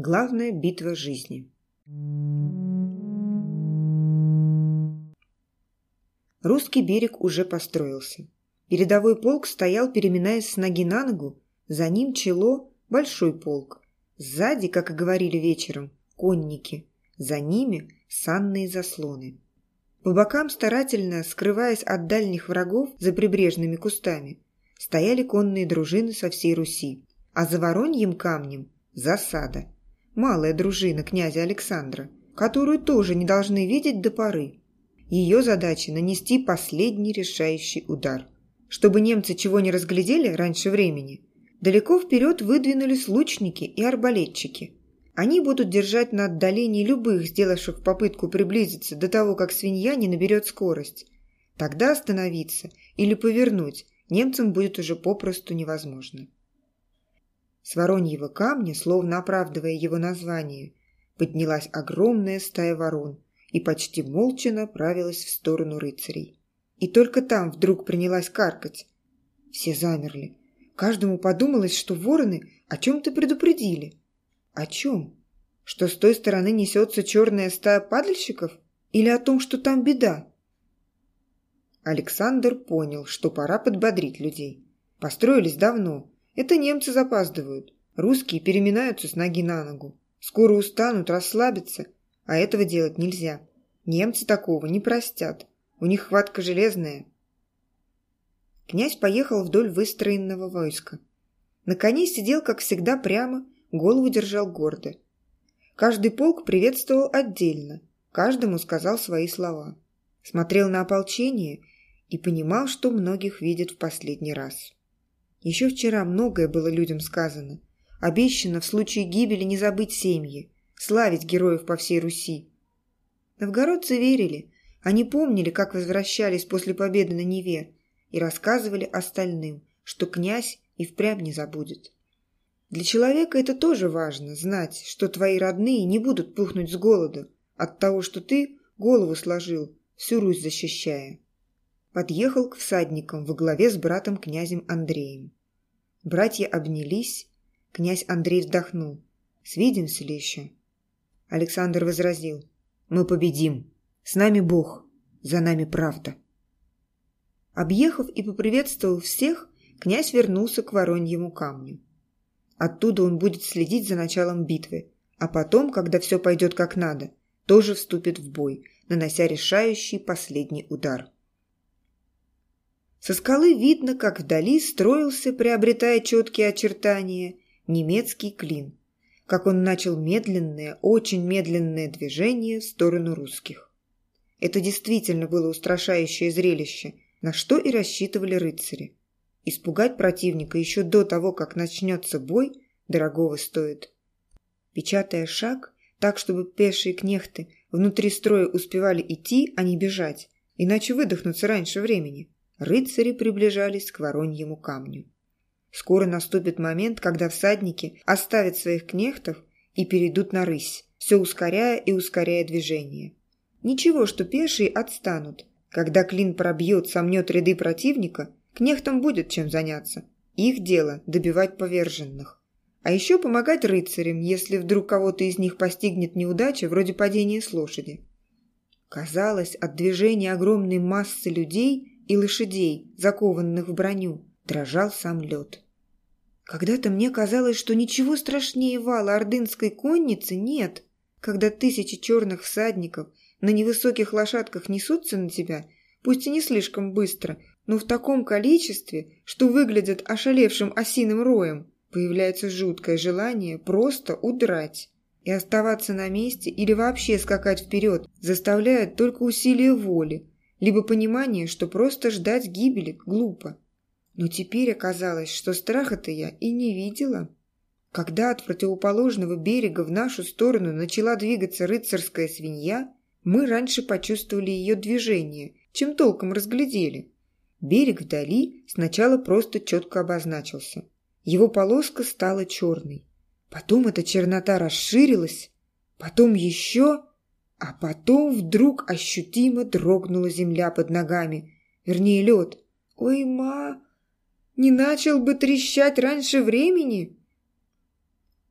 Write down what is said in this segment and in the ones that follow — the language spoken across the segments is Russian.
Главная битва жизни. Русский берег уже построился. Передовой полк стоял, переминаясь с ноги на ногу. За ним чело – большой полк. Сзади, как и говорили вечером, конники. За ними – санные заслоны. По бокам, старательно скрываясь от дальних врагов за прибрежными кустами, стояли конные дружины со всей Руси, а за Вороньим камнем – засада. Малая дружина князя Александра, которую тоже не должны видеть до поры. Ее задача – нанести последний решающий удар. Чтобы немцы чего не разглядели раньше времени, далеко вперед выдвинулись лучники и арбалетчики. Они будут держать на отдалении любых, сделавших попытку приблизиться до того, как свинья не наберет скорость. Тогда остановиться или повернуть немцам будет уже попросту невозможно. С вороньего камня, словно оправдывая его название, поднялась огромная стая ворон и почти молча направилась в сторону рыцарей. И только там вдруг принялась каркать. Все замерли. Каждому подумалось, что вороны о чем-то предупредили. О чем? Что с той стороны несется черная стая падальщиков? Или о том, что там беда? Александр понял, что пора подбодрить людей. Построились давно. Это немцы запаздывают. Русские переминаются с ноги на ногу. Скоро устанут, расслабятся. А этого делать нельзя. Немцы такого не простят. У них хватка железная. Князь поехал вдоль выстроенного войска. На коне сидел, как всегда, прямо, голову держал гордо. Каждый полк приветствовал отдельно, каждому сказал свои слова. Смотрел на ополчение и понимал, что многих видит в последний раз. Еще вчера многое было людям сказано. Обещано в случае гибели не забыть семьи, славить героев по всей Руси. Новгородцы верили, они помнили, как возвращались после победы на Неве, и рассказывали остальным, что князь и впрямь не забудет. Для человека это тоже важно, знать, что твои родные не будут пухнуть с голоду от того, что ты голову сложил, всю Русь защищая подъехал к всадникам во главе с братом князем Андреем. Братья обнялись, князь Андрей вздохнул. «Свидимся ли еще?» Александр возразил. «Мы победим. С нами Бог, за нами правда». Объехав и поприветствовав всех, князь вернулся к Вороньему камню. Оттуда он будет следить за началом битвы, а потом, когда все пойдет как надо, тоже вступит в бой, нанося решающий последний удар. Со скалы видно, как вдали строился, приобретая четкие очертания, немецкий клин, как он начал медленное, очень медленное движение в сторону русских. Это действительно было устрашающее зрелище, на что и рассчитывали рыцари. Испугать противника еще до того, как начнется бой, дорогого стоит. Печатая шаг, так, чтобы пешие кнехты внутри строя успевали идти, а не бежать, иначе выдохнуться раньше времени – рыцари приближались к Вороньему камню. Скоро наступит момент, когда всадники оставят своих кнехтов и перейдут на рысь, все ускоряя и ускоряя движение. Ничего, что пешие отстанут. Когда клин пробьет, сомнет ряды противника, кнехтам будет чем заняться. Их дело – добивать поверженных. А еще помогать рыцарям, если вдруг кого-то из них постигнет неудача, вроде падения с лошади. Казалось, от движения огромной массы людей и лошадей, закованных в броню, дрожал сам лед. Когда-то мне казалось, что ничего страшнее вала ордынской конницы нет. Когда тысячи черных всадников на невысоких лошадках несутся на тебя, пусть и не слишком быстро, но в таком количестве, что выглядят ошалевшим осиным роем, появляется жуткое желание просто удрать. И оставаться на месте или вообще скакать вперед заставляет только усилие воли, либо понимание, что просто ждать гибели глупо. Но теперь оказалось, что страха-то я и не видела. Когда от противоположного берега в нашу сторону начала двигаться рыцарская свинья, мы раньше почувствовали ее движение, чем толком разглядели. Берег вдали сначала просто четко обозначился. Его полоска стала черной. Потом эта чернота расширилась, потом еще... А потом вдруг ощутимо дрогнула земля под ногами, вернее лед. «Ой, ма, не начал бы трещать раньше времени?»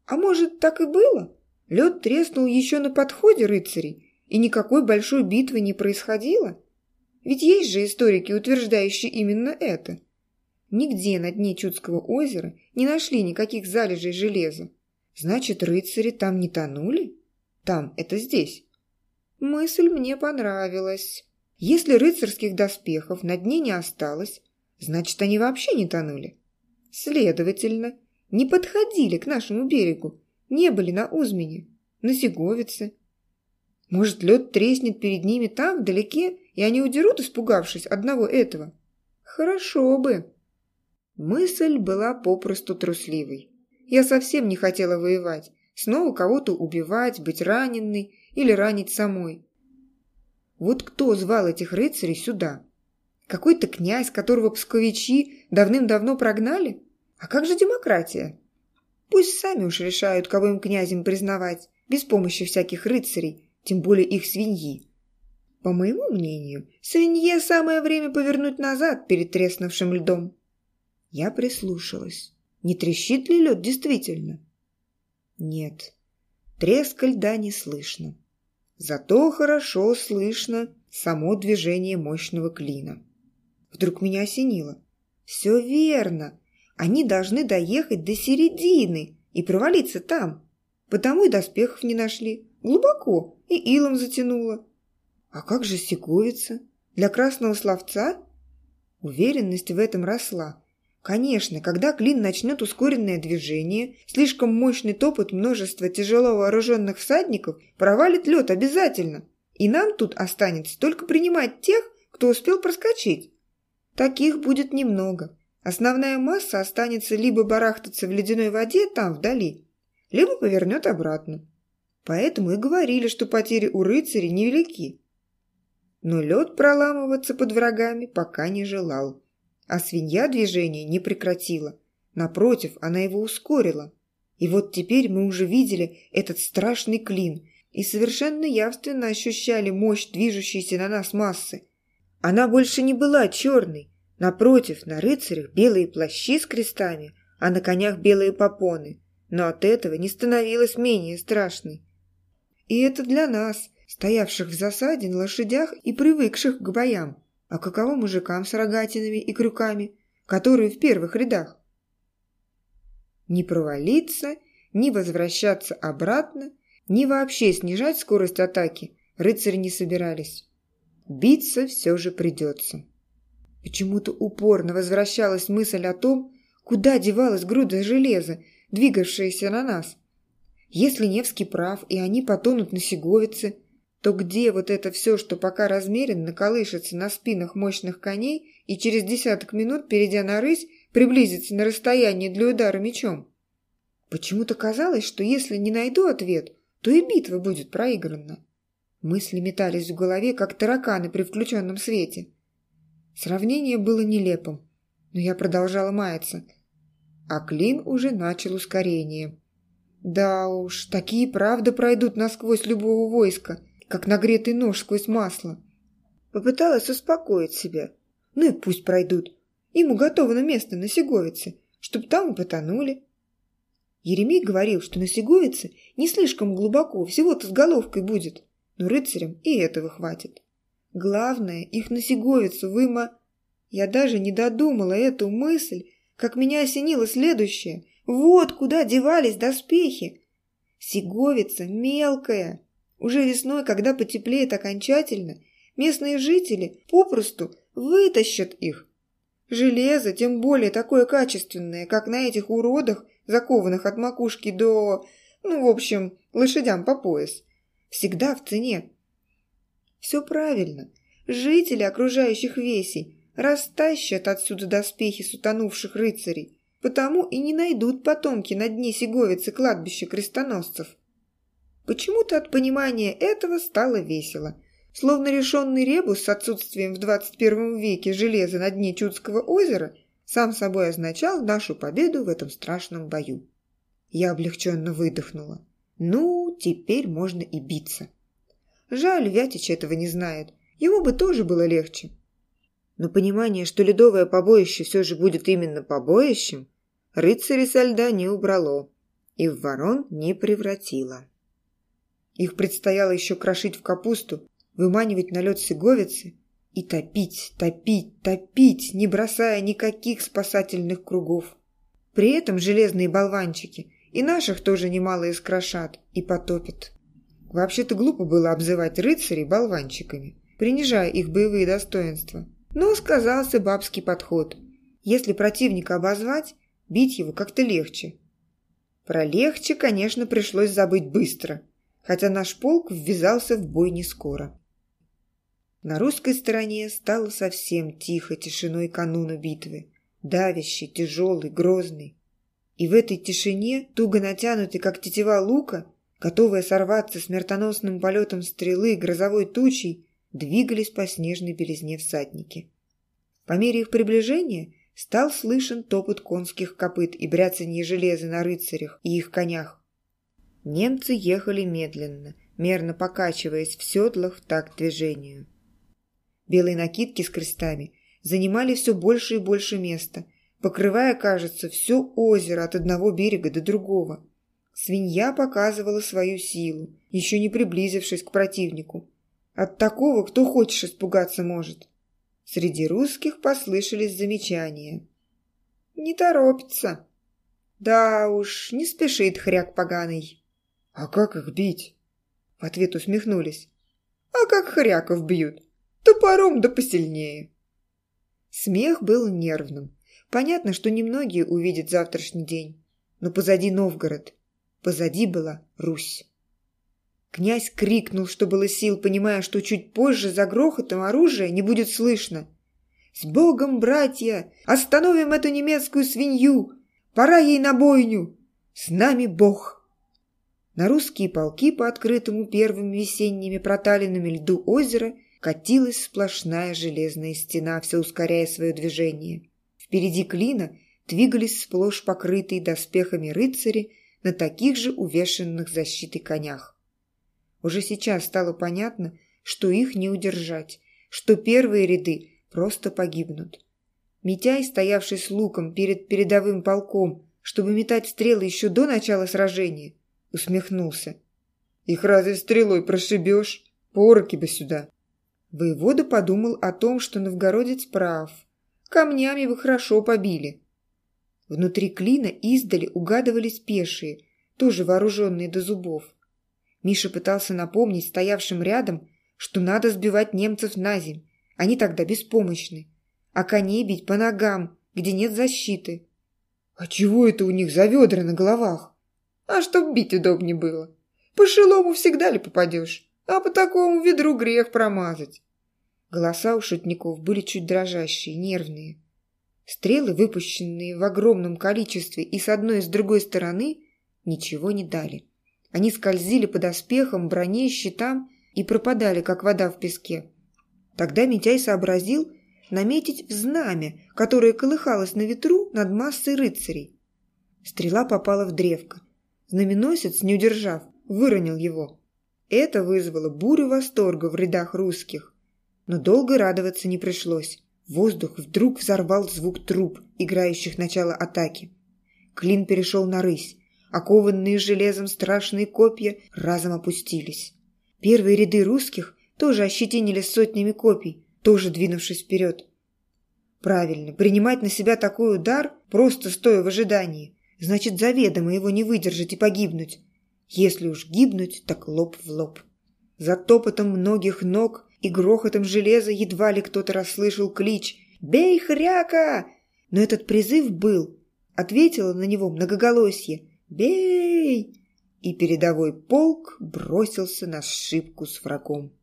«А может, так и было?» Лед треснул еще на подходе рыцарей, и никакой большой битвы не происходило. Ведь есть же историки, утверждающие именно это. Нигде на дне Чудского озера не нашли никаких залежей железа. Значит, рыцари там не тонули? Там, это здесь. Мысль мне понравилась. Если рыцарских доспехов на дне не осталось, значит, они вообще не тонули. Следовательно, не подходили к нашему берегу, не были на Узмене, на Сеговице. Может, лед треснет перед ними там, вдалеке, и они удерут, испугавшись одного этого? Хорошо бы. Мысль была попросту трусливой. Я совсем не хотела воевать, снова кого-то убивать, быть раненной или ранить самой. Вот кто звал этих рыцарей сюда? Какой-то князь, которого псковичи давным-давно прогнали? А как же демократия? Пусть сами уж решают, кого им князем признавать, без помощи всяких рыцарей, тем более их свиньи. По моему мнению, свинье самое время повернуть назад перед треснувшим льдом. Я прислушалась. Не трещит ли лед действительно? Нет, треска льда не слышно. Зато хорошо слышно само движение мощного клина. Вдруг меня осенило. Все верно. Они должны доехать до середины и провалиться там. Потому и доспехов не нашли. Глубоко и илом затянуло. А как же Сеговица? Для красного словца? Уверенность в этом росла. Конечно, когда клин начнет ускоренное движение, слишком мощный топот множества тяжело вооруженных всадников провалит лед обязательно. И нам тут останется только принимать тех, кто успел проскочить. Таких будет немного. Основная масса останется либо барахтаться в ледяной воде там вдали, либо повернет обратно. Поэтому и говорили, что потери у рыцарей невелики. Но лед проламываться под врагами пока не желал. А свинья движение не прекратила. Напротив, она его ускорила. И вот теперь мы уже видели этот страшный клин и совершенно явственно ощущали мощь движущейся на нас массы. Она больше не была черной. Напротив, на рыцарях белые плащи с крестами, а на конях белые попоны. Но от этого не становилась менее страшной. И это для нас, стоявших в засаде на лошадях и привыкших к боям. А каково мужикам с рогатинами и крюками, которые в первых рядах? Не провалиться, не возвращаться обратно, ни вообще снижать скорость атаки рыцари не собирались. Биться все же придется. Почему-то упорно возвращалась мысль о том, куда девалась груда железа, двигавшаяся на нас. Если Невский прав, и они потонут на Сеговице, то где вот это все, что пока размеренно колышется на спинах мощных коней и через десяток минут, перейдя на рысь, приблизится на расстояние для удара мечом? Почему-то казалось, что если не найду ответ, то и битва будет проиграна. Мысли метались в голове, как тараканы при включенном свете. Сравнение было нелепым, но я продолжала маяться. А клин уже начал ускорение. Да уж, такие правда пройдут насквозь любого войска, как нагретый нож сквозь масло. Попыталась успокоить себя. Ну и пусть пройдут. Им уготовано место на Сеговице, чтоб там и потонули. Еремей говорил, что на Сеговице не слишком глубоко, всего-то с головкой будет, но рыцарям и этого хватит. Главное, их на Сеговицу выма... Я даже не додумала эту мысль, как меня осенило следующее. Вот куда девались доспехи. Сеговица мелкая, уже весной, когда потеплеет окончательно, местные жители попросту вытащат их. Железо, тем более такое качественное, как на этих уродах, закованных от макушки до... ну, в общем, лошадям по пояс, всегда в цене. Все правильно. Жители окружающих весей растащат отсюда доспехи сутонувших рыцарей, потому и не найдут потомки на дне Сеговицы кладбища крестоносцев. Почему-то от понимания этого стало весело. Словно решенный ребус с отсутствием в 21 веке железа на дне Чудского озера сам собой означал нашу победу в этом страшном бою. Я облегченно выдохнула. Ну, теперь можно и биться. Жаль, Вятич этого не знает. Ему бы тоже было легче. Но понимание, что ледовое побоище все же будет именно побоищем, рыцари со льда не убрало и в ворон не превратило. Их предстояло еще крошить в капусту, выманивать на лед сиговицы и топить, топить, топить, не бросая никаких спасательных кругов. При этом железные болванчики и наших тоже немало искрошат и потопят. Вообще-то глупо было обзывать рыцарей болванчиками, принижая их боевые достоинства. Но сказался бабский подход. Если противника обозвать, бить его как-то легче. Про легче, конечно, пришлось забыть быстро, хотя наш полк ввязался в бой не скоро. На русской стороне стало совсем тихо тишиной кануна битвы, давящий, тяжелый, грозный. И в этой тишине, туго натянутый, как тетива лука, готовая сорваться смертоносным полетом стрелы грозовой тучей, двигались по снежной белизне всадники. По мере их приближения стал слышен топот конских копыт и бряцанье железа на рыцарях и их конях. Немцы ехали медленно, мерно покачиваясь в седлах в такт движению. Белые накидки с крестами занимали все больше и больше места, покрывая, кажется, все озеро от одного берега до другого. Свинья показывала свою силу, еще не приблизившись к противнику. От такого кто хочешь испугаться может. Среди русских послышались замечания. «Не торопится». «Да уж, не спешит хряк поганый». «А как их бить?» В ответ усмехнулись. «А как хряков бьют? Топором да посильнее». Смех был нервным. Понятно, что немногие увидят завтрашний день. Но позади Новгород. Позади была Русь. Князь крикнул, что было сил, понимая, что чуть позже за грохотом оружия не будет слышно. «С Богом, братья! Остановим эту немецкую свинью! Пора ей на бойню! С нами Бог!» На русские полки по открытому первыми весенними проталинами льду озера катилась сплошная железная стена, все ускоряя свое движение. Впереди клина двигались сплошь покрытые доспехами рыцари на таких же увешанных защитой конях. Уже сейчас стало понятно, что их не удержать, что первые ряды просто погибнут. Митяй, стоявший с луком перед передовым полком, чтобы метать стрелы еще до начала сражения, усмехнулся. «Их разве стрелой прошибешь? Пороки бы сюда!» Воевода подумал о том, что новгородец прав. Камнями бы хорошо побили. Внутри клина издали угадывались пешие, тоже вооруженные до зубов. Миша пытался напомнить стоявшим рядом, что надо сбивать немцев на земь. Они тогда беспомощны. А коней бить по ногам, где нет защиты. А чего это у них за ведра на головах? А чтоб бить удобнее было. По шелому всегда ли попадешь? А по такому ведру грех промазать. Голоса у шутников были чуть дрожащие, нервные. Стрелы, выпущенные в огромном количестве и с одной и с другой стороны, ничего не дали. Они скользили под оспехом, броне, щитам и пропадали, как вода в песке. Тогда Митяй сообразил наметить в знамя, которое колыхалось на ветру над массой рыцарей. Стрела попала в древко. Знаменосец, не удержав, выронил его. Это вызвало бурю восторга в рядах русских. Но долго радоваться не пришлось. Воздух вдруг взорвал звук труб, играющих начало атаки. Клин перешел на рысь. Окованные железом страшные копья разом опустились. Первые ряды русских тоже ощетинились сотнями копий, тоже двинувшись вперед. Правильно, принимать на себя такой удар, просто стоя в ожидании, значит заведомо его не выдержать и погибнуть. Если уж гибнуть, так лоб в лоб. За топотом многих ног и грохотом железа едва ли кто-то расслышал клич «Бей, хряка!» Но этот призыв был. Ответило на него многоголосье «Бей!» И передовой полк бросился на сшибку с врагом.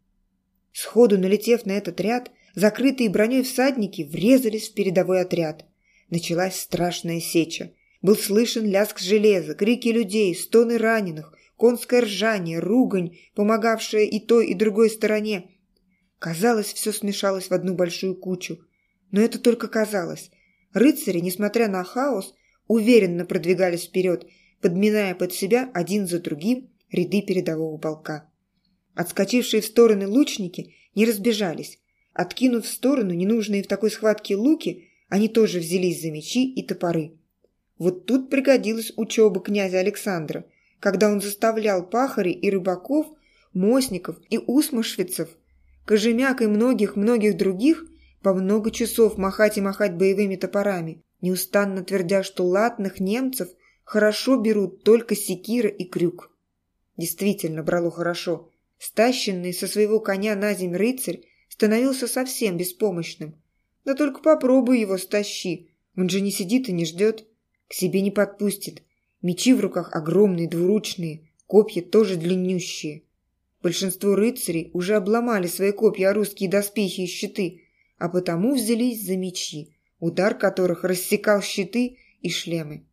Сходу налетев на этот ряд, закрытые броней всадники врезались в передовой отряд. Началась страшная сеча. Был слышен лязг железа, крики людей, стоны раненых, конское ржание, ругань, помогавшая и той, и другой стороне. Казалось, все смешалось в одну большую кучу. Но это только казалось. Рыцари, несмотря на хаос, уверенно продвигались вперед, подминая под себя один за другим ряды передового полка. Отскочившие в стороны лучники не разбежались. Откинув в сторону ненужные в такой схватке луки, они тоже взялись за мечи и топоры. Вот тут пригодилась учеба князя Александра, когда он заставлял пахарей и рыбаков Мосников и Усмашвицев, Кожемяк и многих-многих других по много часов махать и махать боевыми топорами, неустанно твердя, что латных немцев хорошо берут только секира и крюк. Действительно брало хорошо. Стащенный со своего коня на земь рыцарь становился совсем беспомощным. Да только попробуй его стащи, он же не сидит и не ждет. Себе не подпустит. Мечи в руках огромные, двуручные, копья тоже длиннющие. Большинство рыцарей уже обломали свои копья русские доспехи и щиты, а потому взялись за мечи, удар которых рассекал щиты и шлемы.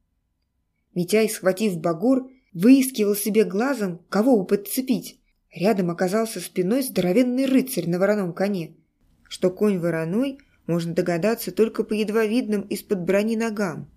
Митяй, схватив багур, выискивал себе глазом, кого бы подцепить. Рядом оказался спиной здоровенный рыцарь на вороном коне. Что конь вороной, можно догадаться только по едва видным из-под брони ногам.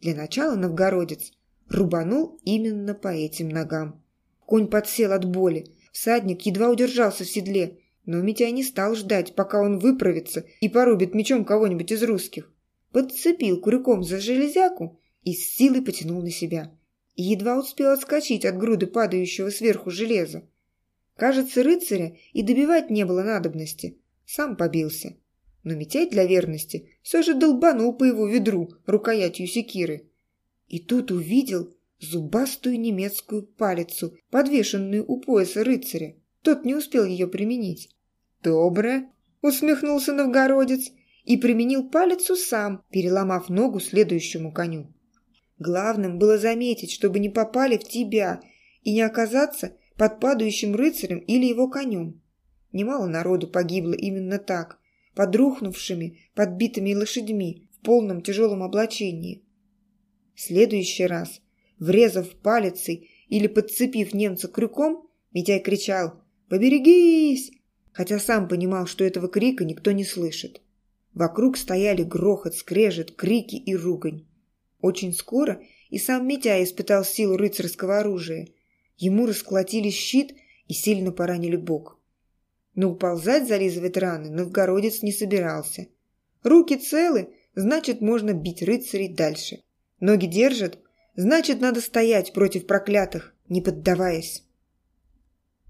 Для начала новгородец рубанул именно по этим ногам. Конь подсел от боли, всадник едва удержался в седле, но Митяй не стал ждать, пока он выправится и порубит мечом кого-нибудь из русских. Подцепил крюком за железяку и с силой потянул на себя. Едва успел отскочить от груды падающего сверху железа. Кажется, рыцаря и добивать не было надобности. Сам побился. Но Митяй для верности все же долбанул по его ведру рукоятью секиры. И тут увидел зубастую немецкую палицу, подвешенную у пояса рыцаря. Тот не успел ее применить. «Добро!» — усмехнулся новгородец и применил палицу сам, переломав ногу следующему коню. Главным было заметить, чтобы не попали в тебя и не оказаться под падающим рыцарем или его конем. Немало народу погибло именно так, под рухнувшими, подбитыми лошадьми в полном тяжелом облачении. В следующий раз, врезав палицей или подцепив немца крюком, Митяй кричал «Поберегись!», хотя сам понимал, что этого крика никто не слышит. Вокруг стояли грохот, скрежет, крики и ругань. Очень скоро и сам Митя испытал силу рыцарского оружия. Ему расколотили щит и сильно поранили бок. Но уползать, зализывать раны, новгородец не собирался. Руки целы, значит, можно бить рыцарей дальше. Ноги держат, значит, надо стоять против проклятых, не поддаваясь.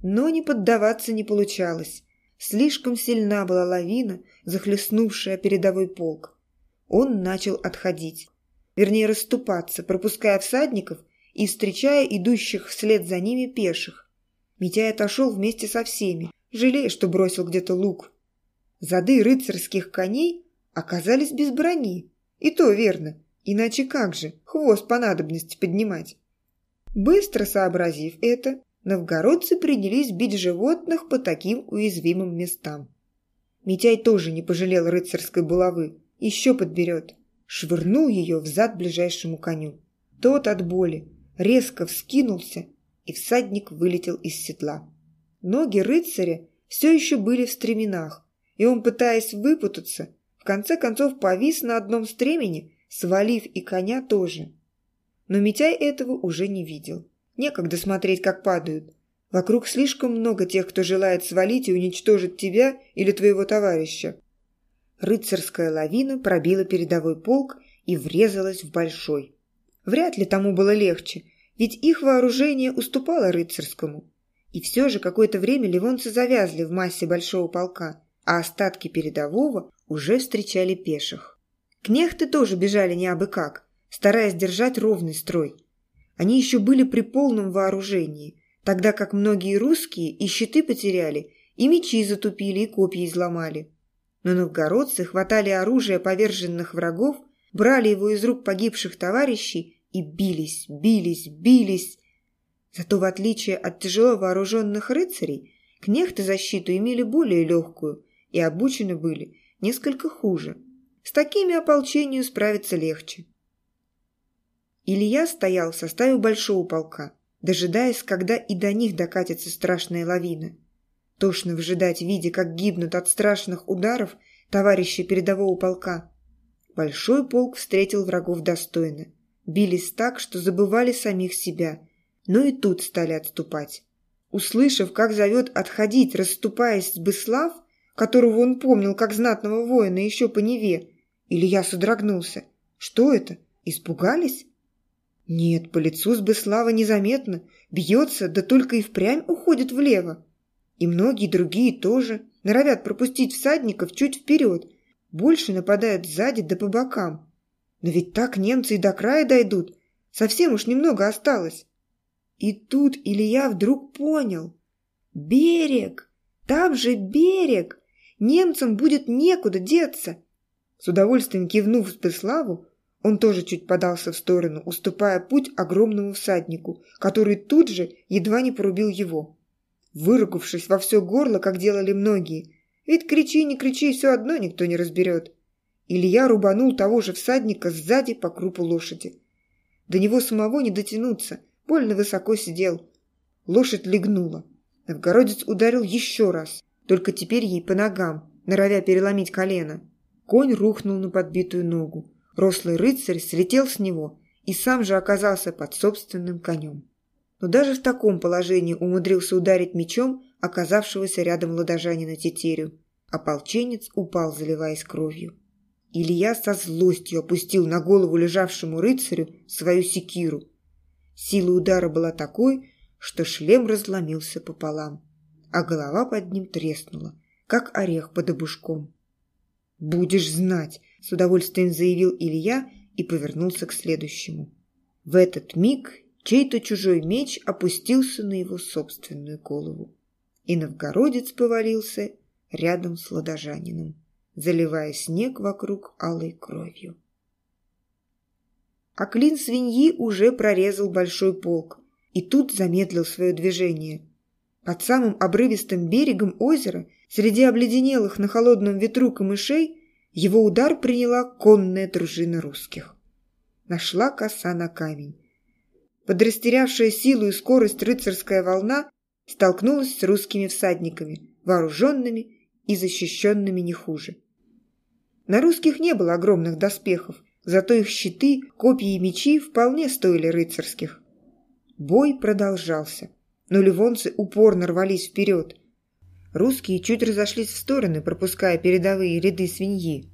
Но не поддаваться не получалось. Слишком сильна была лавина, захлестнувшая передовой полк. Он начал отходить вернее расступаться, пропуская всадников и встречая идущих вслед за ними пеших. Митяй отошел вместе со всеми, жалея, что бросил где-то лук. Зады рыцарских коней оказались без брони. И то верно, иначе как же хвост по надобности поднимать? Быстро сообразив это, новгородцы принялись бить животных по таким уязвимым местам. Митяй тоже не пожалел рыцарской булавы, еще подберет швырнул ее в зад ближайшему коню. Тот от боли резко вскинулся, и всадник вылетел из седла. Ноги рыцаря все еще были в стременах, и он, пытаясь выпутаться, в конце концов повис на одном стремени, свалив и коня тоже. Но Митяй этого уже не видел. Некогда смотреть, как падают. Вокруг слишком много тех, кто желает свалить и уничтожить тебя или твоего товарища. Рыцарская лавина пробила передовой полк и врезалась в большой. Вряд ли тому было легче, ведь их вооружение уступало рыцарскому. И все же какое-то время ливонцы завязли в массе большого полка, а остатки передового уже встречали пеших. Кнехты тоже бежали не абы как, стараясь держать ровный строй. Они еще были при полном вооружении, тогда как многие русские и щиты потеряли, и мечи затупили, и копья изломали. Но новгородцы хватали оружие поверженных врагов, брали его из рук погибших товарищей и бились, бились, бились. Зато в отличие от тяжело вооруженных рыцарей, кнехты защиту имели более легкую и обучены были несколько хуже. С такими ополчению справиться легче. Илья стоял в составе большого полка, дожидаясь, когда и до них докатится страшная лавина. Тошно вжидать, видя, как гибнут от страшных ударов товарищи передового полка. Большой полк встретил врагов достойно. Бились так, что забывали самих себя. Но и тут стали отступать. Услышав, как зовет отходить, расступаясь Быслав, которого он помнил как знатного воина еще по Неве, Илья содрогнулся. Что это? Испугались? Нет, по лицу Сбыслава незаметно, бьется, да только и впрямь уходит влево. И многие другие тоже норовят пропустить всадников чуть вперед, больше нападают сзади да по бокам. Но ведь так немцы и до края дойдут, совсем уж немного осталось. И тут Илья вдруг понял. Берег! Там же берег! Немцам будет некуда деться. С удовольствием кивнув Спеславу, он тоже чуть подался в сторону, уступая путь огромному всаднику, который тут же едва не порубил его. Выругавшись во все горло, как делали многие, ведь кричи, не кричи, все одно никто не разберет. Илья рубанул того же всадника сзади по крупу лошади. До него самого не дотянуться, больно высоко сидел. Лошадь легнула. Новгородец ударил еще раз, только теперь ей по ногам, норовя переломить колено. Конь рухнул на подбитую ногу. Рослый рыцарь слетел с него и сам же оказался под собственным конем. Но даже в таком положении умудрился ударить мечом оказавшегося рядом ладожанина Тетерю. Ополченец упал, заливаясь кровью. Илья со злостью опустил на голову лежавшему рыцарю свою секиру. Сила удара была такой, что шлем разломился пополам, а голова под ним треснула, как орех под обушком. «Будешь знать!» – с удовольствием заявил Илья и повернулся к следующему. В этот миг чей-то чужой меч опустился на его собственную голову, и новгородец повалился рядом с ладожанином, заливая снег вокруг алой кровью. А клин свиньи уже прорезал большой полк, и тут замедлил свое движение. Под самым обрывистым берегом озера Среди обледенелых на холодном ветру камышей его удар приняла конная дружина русских. Нашла коса на камень. Подрастерявшая силу и скорость рыцарская волна столкнулась с русскими всадниками, вооруженными и защищенными не хуже. На русских не было огромных доспехов, зато их щиты, копья и мечи вполне стоили рыцарских. Бой продолжался, но ливонцы упорно рвались вперед – Русские чуть разошлись в стороны, пропуская передовые ряды свиньи.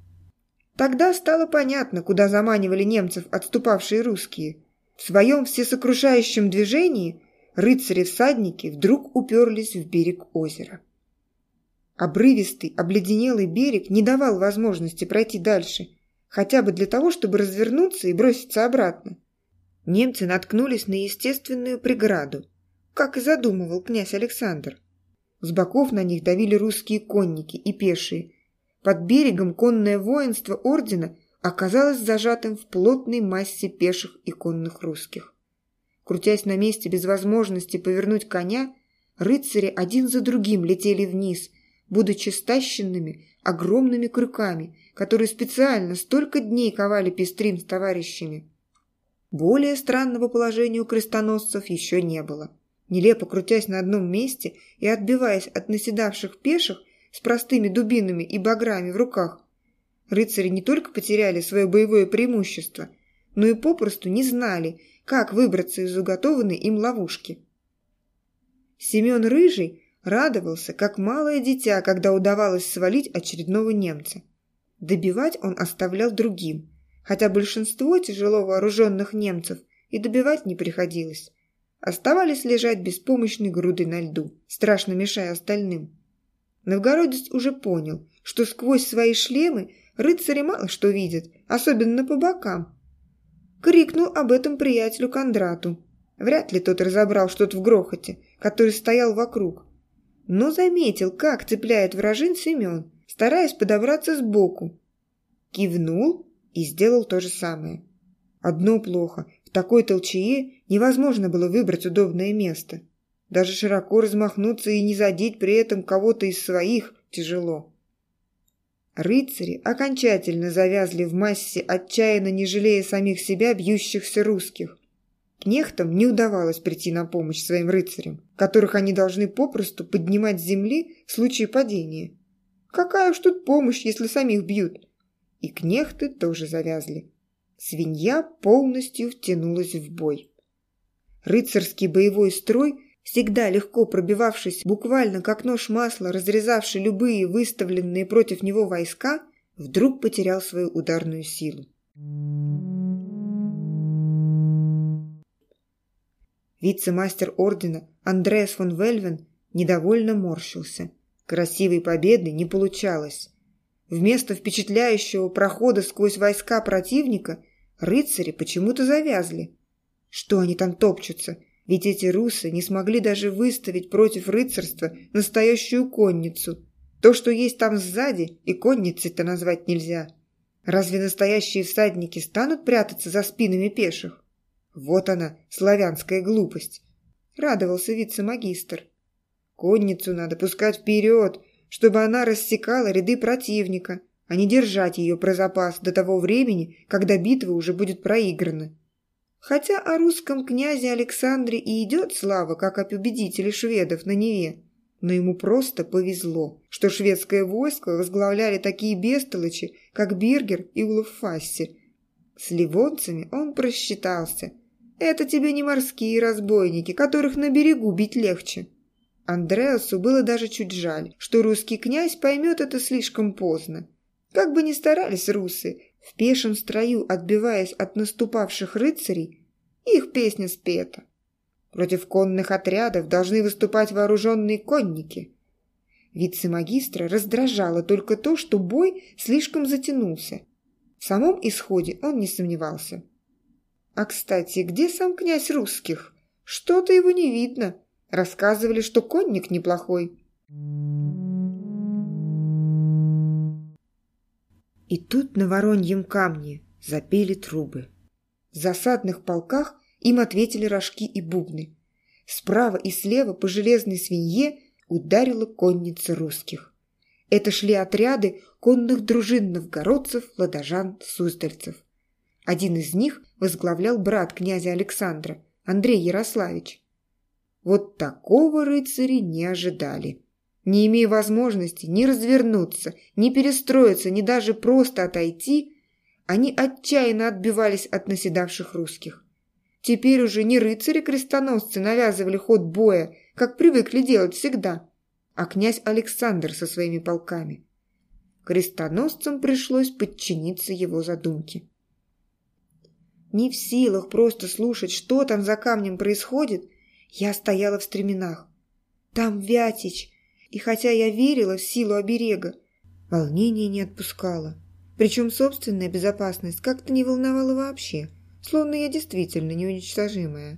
Тогда стало понятно, куда заманивали немцев отступавшие русские. В своем всесокрушающем движении рыцари-всадники вдруг уперлись в берег озера. Обрывистый, обледенелый берег не давал возможности пройти дальше, хотя бы для того, чтобы развернуться и броситься обратно. Немцы наткнулись на естественную преграду, как и задумывал князь Александр. С боков на них давили русские конники и пешие. Под берегом конное воинство ордена оказалось зажатым в плотной массе пеших и конных русских. Крутясь на месте без возможности повернуть коня, рыцари один за другим летели вниз, будучи стащенными огромными крюками, которые специально столько дней ковали пестрим с товарищами. Более странного положения у крестоносцев еще не было. Нелепо крутясь на одном месте и отбиваясь от наседавших пеших с простыми дубинами и баграми в руках, рыцари не только потеряли свое боевое преимущество, но и попросту не знали, как выбраться из уготованной им ловушки. Семен Рыжий радовался, как малое дитя, когда удавалось свалить очередного немца. Добивать он оставлял другим, хотя большинство тяжело вооруженных немцев и добивать не приходилось оставались лежать беспомощной грудой на льду, страшно мешая остальным. Новгородец уже понял, что сквозь свои шлемы рыцари мало что видят, особенно по бокам. Крикнул об этом приятелю Кондрату. Вряд ли тот разобрал что-то в грохоте, который стоял вокруг. Но заметил, как цепляет вражин Семен, стараясь подобраться сбоку. Кивнул и сделал то же самое. Одно плохо такой толчее невозможно было выбрать удобное место. Даже широко размахнуться и не задеть при этом кого-то из своих тяжело. Рыцари окончательно завязли в массе, отчаянно не жалея самих себя бьющихся русских. Кнехтам не удавалось прийти на помощь своим рыцарям, которых они должны попросту поднимать с земли в случае падения. Какая уж тут помощь, если самих бьют? И кнехты тоже завязли. Свинья полностью втянулась в бой. Рыцарский боевой строй, всегда легко пробивавшись, буквально как нож масла, разрезавший любые выставленные против него войска, вдруг потерял свою ударную силу. Вице-мастер ордена Андреас фон Вельвен недовольно морщился. Красивой победы не получалось. Вместо впечатляющего прохода сквозь войска противника рыцари почему-то завязли. Что они там топчутся? Ведь эти русы не смогли даже выставить против рыцарства настоящую конницу. То, что есть там сзади, и конницей-то назвать нельзя. Разве настоящие всадники станут прятаться за спинами пеших? Вот она, славянская глупость. Радовался вице-магистр. Конницу надо пускать вперед, чтобы она рассекала ряды противника, а не держать ее про запас до того времени, когда битва уже будет проиграна. Хотя о русском князе Александре и идет слава, как о победителе шведов на Неве, но ему просто повезло, что шведское войско возглавляли такие бестолочи, как Биргер и Улафасси. С ливонцами он просчитался. Это тебе не морские разбойники, которых на берегу бить легче. Андреасу было даже чуть жаль, что русский князь поймет это слишком поздно. Как бы ни старались русы, в пешем строю отбиваясь от наступавших рыцарей, их песня спета. Против конных отрядов должны выступать вооруженные конники. Вице-магистра раздражало только то, что бой слишком затянулся. В самом исходе он не сомневался. А, кстати, где сам князь русских? Что-то его не видно. Рассказывали, что конник неплохой. И тут на Вороньем камне запели трубы. В засадных полках им ответили рожки и бубны. Справа и слева по железной свинье ударила конница русских. Это шли отряды конных дружин новгородцев, ладожан, суздальцев. Один из них возглавлял брат князя Александра, Андрей Ярославич. Вот такого рыцари не ожидали. Не имея возможности ни развернуться, ни перестроиться, ни даже просто отойти, они отчаянно отбивались от наседавших русских. Теперь уже не рыцари-крестоносцы навязывали ход боя, как привыкли делать всегда, а князь Александр со своими полками. Крестоносцам пришлось подчиниться его задумке. Не в силах просто слушать, что там за камнем происходит, я стояла в стременах. Там Вятич. И хотя я верила в силу оберега, волнение не отпускало. Причем собственная безопасность как-то не волновала вообще, словно я действительно неуничтожимая.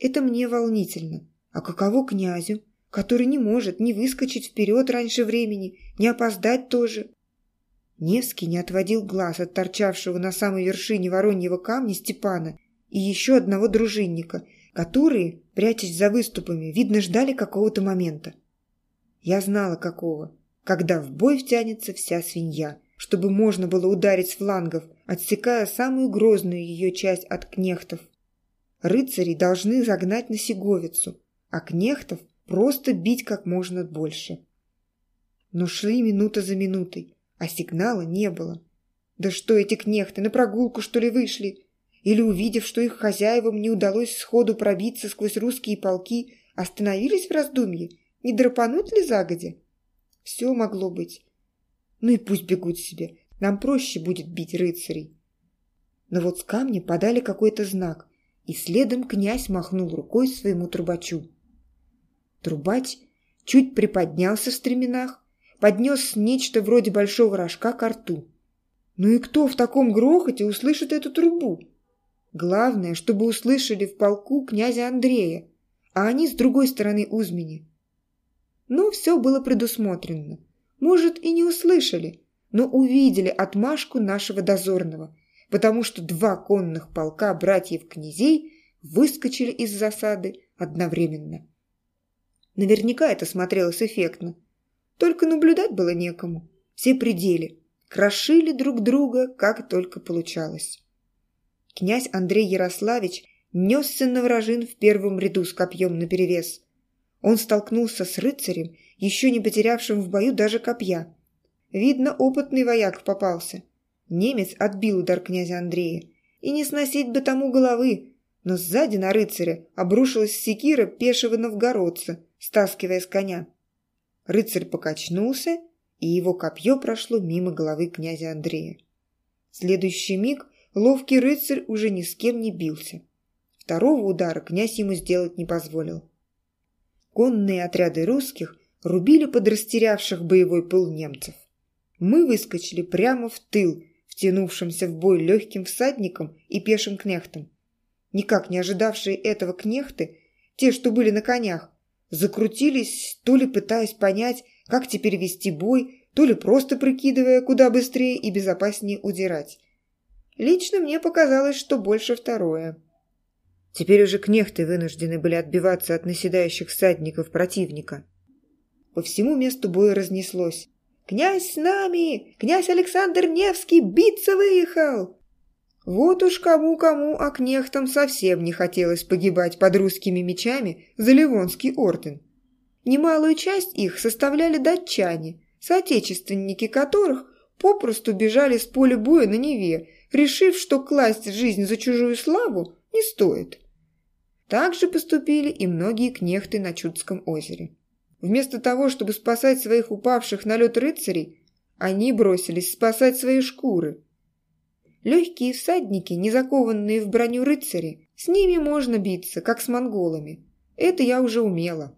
Это мне волнительно. А каково князю, который не может ни выскочить вперед раньше времени, ни опоздать тоже? Невский не отводил глаз от торчавшего на самой вершине вороньего камня Степана и еще одного дружинника – которые, прячась за выступами, видно, ждали какого-то момента. Я знала, какого. Когда в бой втянется вся свинья, чтобы можно было ударить с флангов, отсекая самую грозную ее часть от кнехтов. Рыцари должны загнать на Сеговицу, а кнехтов просто бить как можно больше. Но шли минута за минутой, а сигнала не было. Да что эти кнехты, на прогулку что ли вышли? или, увидев, что их хозяевам не удалось сходу пробиться сквозь русские полки, остановились в раздумье, не драпануть ли загодя? Все могло быть. Ну и пусть бегут себе, нам проще будет бить рыцарей. Но вот с камня подали какой-то знак, и следом князь махнул рукой своему трубачу. Трубач чуть приподнялся в стременах, поднес нечто вроде большого рожка к рту. Ну и кто в таком грохоте услышит эту трубу? Главное, чтобы услышали в полку князя Андрея, а они с другой стороны Узмени. Но все было предусмотрено. Может, и не услышали, но увидели отмашку нашего дозорного, потому что два конных полка братьев-князей выскочили из засады одновременно. Наверняка это смотрелось эффектно. Только наблюдать было некому. Все пределы. Крошили друг друга, как только получалось. Князь Андрей Ярославич несся на вражин в первом ряду с копьем наперевес. Он столкнулся с рыцарем, еще не потерявшим в бою даже копья. Видно, опытный вояк попался. Немец отбил удар князя Андрея. И не сносить бы тому головы, но сзади на рыцаря обрушилась секира пешего новгородца, стаскивая с коня. Рыцарь покачнулся, и его копье прошло мимо головы князя Андрея. В следующий миг ловкий рыцарь уже ни с кем не бился. Второго удара князь ему сделать не позволил. Конные отряды русских рубили под растерявших боевой пыл немцев. Мы выскочили прямо в тыл, втянувшимся в бой легким всадникам и пешим кнехтам. Никак не ожидавшие этого кнехты, те, что были на конях, закрутились, то ли пытаясь понять, как теперь вести бой, то ли просто прикидывая, куда быстрее и безопаснее удирать. Лично мне показалось, что больше второе. Теперь уже кнехты вынуждены были отбиваться от наседающих всадников противника. По всему месту боя разнеслось. «Князь с нами! Князь Александр Невский биться выехал!» Вот уж кому-кому, а кнехтам совсем не хотелось погибать под русскими мечами за Ливонский орден. Немалую часть их составляли датчане, соотечественники которых попросту бежали с поля боя на Неве, решив, что класть жизнь за чужую славу не стоит. Так же поступили и многие кнехты на Чудском озере. Вместо того, чтобы спасать своих упавших на лед рыцарей, они бросились спасать свои шкуры. Легкие всадники, не закованные в броню рыцари, с ними можно биться, как с монголами. Это я уже умела.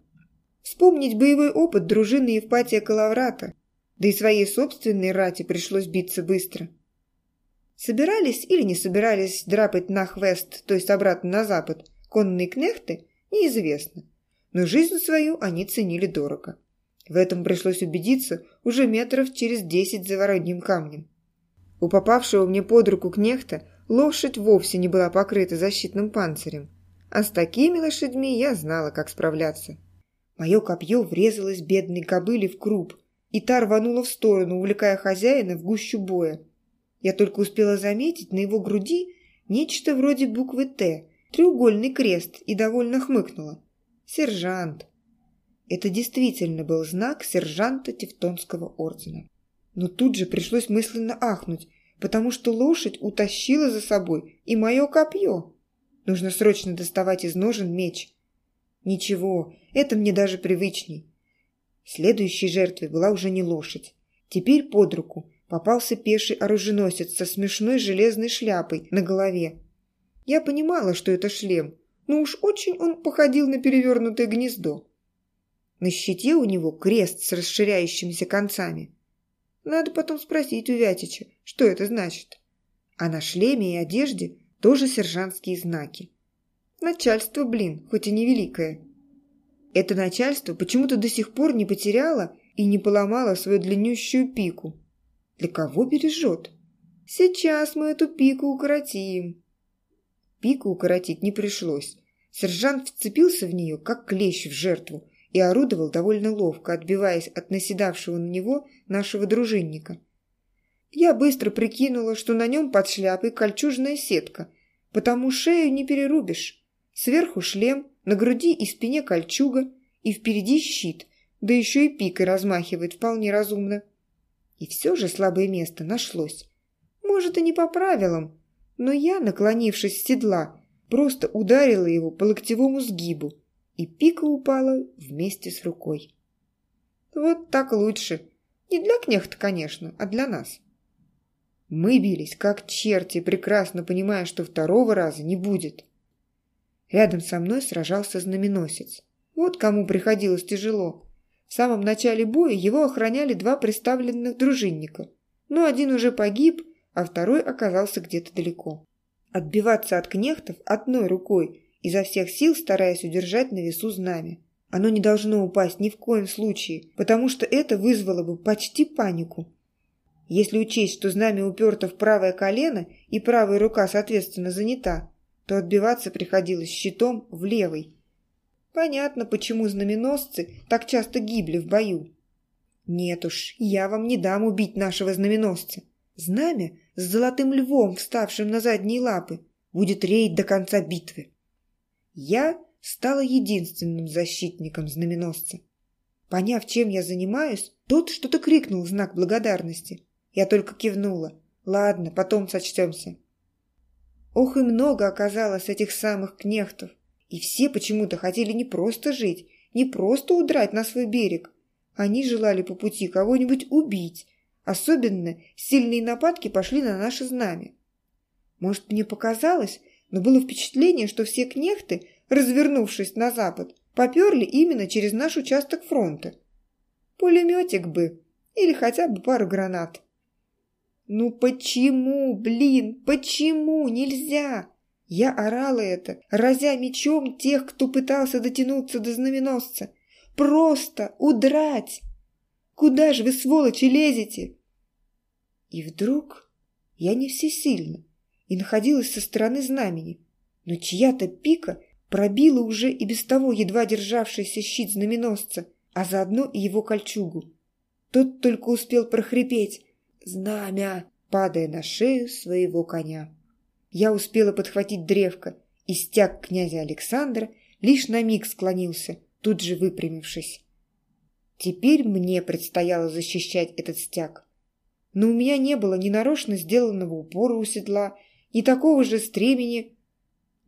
Вспомнить боевой опыт дружины Евпатия Калаврата, да и своей собственной рати пришлось биться быстро. Собирались или не собирались драпать на хвест, то есть обратно на запад, конные кнехты, неизвестно. Но жизнь свою они ценили дорого. В этом пришлось убедиться уже метров через десять за воротним камнем. У попавшего мне под руку кнехта лошадь вовсе не была покрыта защитным панцирем, а с такими лошадьми я знала, как справляться. Мое копье врезалось бедной кобыле в круп, и та рванула в сторону, увлекая хозяина в гущу боя. Я только успела заметить на его груди нечто вроде буквы «Т», треугольный крест, и довольно хмыкнула. «Сержант». Это действительно был знак сержанта Тевтонского ордена. Но тут же пришлось мысленно ахнуть, потому что лошадь утащила за собой и мое копье. Нужно срочно доставать из ножен меч. Ничего, это мне даже привычней. Следующей жертвой была уже не лошадь. Теперь под руку попался пеший оруженосец со смешной железной шляпой на голове. Я понимала, что это шлем, но уж очень он походил на перевернутое гнездо. На щите у него крест с расширяющимися концами. Надо потом спросить у Вятича, что это значит. А на шлеме и одежде тоже сержантские знаки. Начальство, блин, хоть и невеликое. Это начальство почему-то до сих пор не потеряло и не поломало свою длиннющую пику. Для кого бережет? Сейчас мы эту пику укоротим. Пику укоротить не пришлось. Сержант вцепился в нее, как клещ в жертву, и орудовал довольно ловко, отбиваясь от наседавшего на него нашего дружинника. Я быстро прикинула, что на нем под шляпой кольчужная сетка, потому шею не перерубишь. Сверху шлем, на груди и спине кольчуга, и впереди щит, да еще и пикой размахивает вполне разумно. И все же слабое место нашлось. Может, и не по правилам, но я, наклонившись с седла, просто ударила его по локтевому сгибу, и пика упала вместе с рукой. Вот так лучше. Не для кнехта, конечно, а для нас. Мы бились, как черти, прекрасно понимая, что второго раза не будет. Рядом со мной сражался знаменосец. Вот кому приходилось тяжело. В самом начале боя его охраняли два представленных дружинника. Но один уже погиб, а второй оказался где-то далеко. Отбиваться от кнехтов одной рукой, изо всех сил стараясь удержать на весу знамя. Оно не должно упасть ни в коем случае, потому что это вызвало бы почти панику. Если учесть, что знамя уперто в правое колено и правая рука, соответственно, занята, то отбиваться приходилось щитом в левой. Понятно, почему знаменосцы так часто гибли в бою. Нет уж, я вам не дам убить нашего знаменосца. Знамя с золотым львом, вставшим на задние лапы, будет реять до конца битвы. Я стала единственным защитником знаменосца. Поняв, чем я занимаюсь, тот что-то крикнул в знак благодарности. Я только кивнула. Ладно, потом сочтемся. Ох и много оказалось этих самых кнехтов. И все почему-то хотели не просто жить, не просто удрать на свой берег. Они желали по пути кого-нибудь убить. Особенно сильные нападки пошли на наше знамя. Может, мне показалось, но было впечатление, что все кнехты, развернувшись на запад, поперли именно через наш участок фронта. Пулеметик бы или хотя бы пару гранат. Ну почему, блин, почему нельзя? Я орала это, разя мечом тех, кто пытался дотянуться до знаменосца. Просто удрать! Куда же вы, сволочи, лезете? И вдруг я не всесильна и находилась со стороны знамени, но чья-то пика пробила уже и без того едва державшийся щит знаменосца, а заодно и его кольчугу. Тот только успел прохрипеть «Знамя!», падая на шею своего коня. Я успела подхватить древко, и стяг князя Александра лишь на миг склонился, тут же выпрямившись. Теперь мне предстояло защищать этот стяг. Но у меня не было ни нарочно сделанного упора у седла, ни такого же стремени.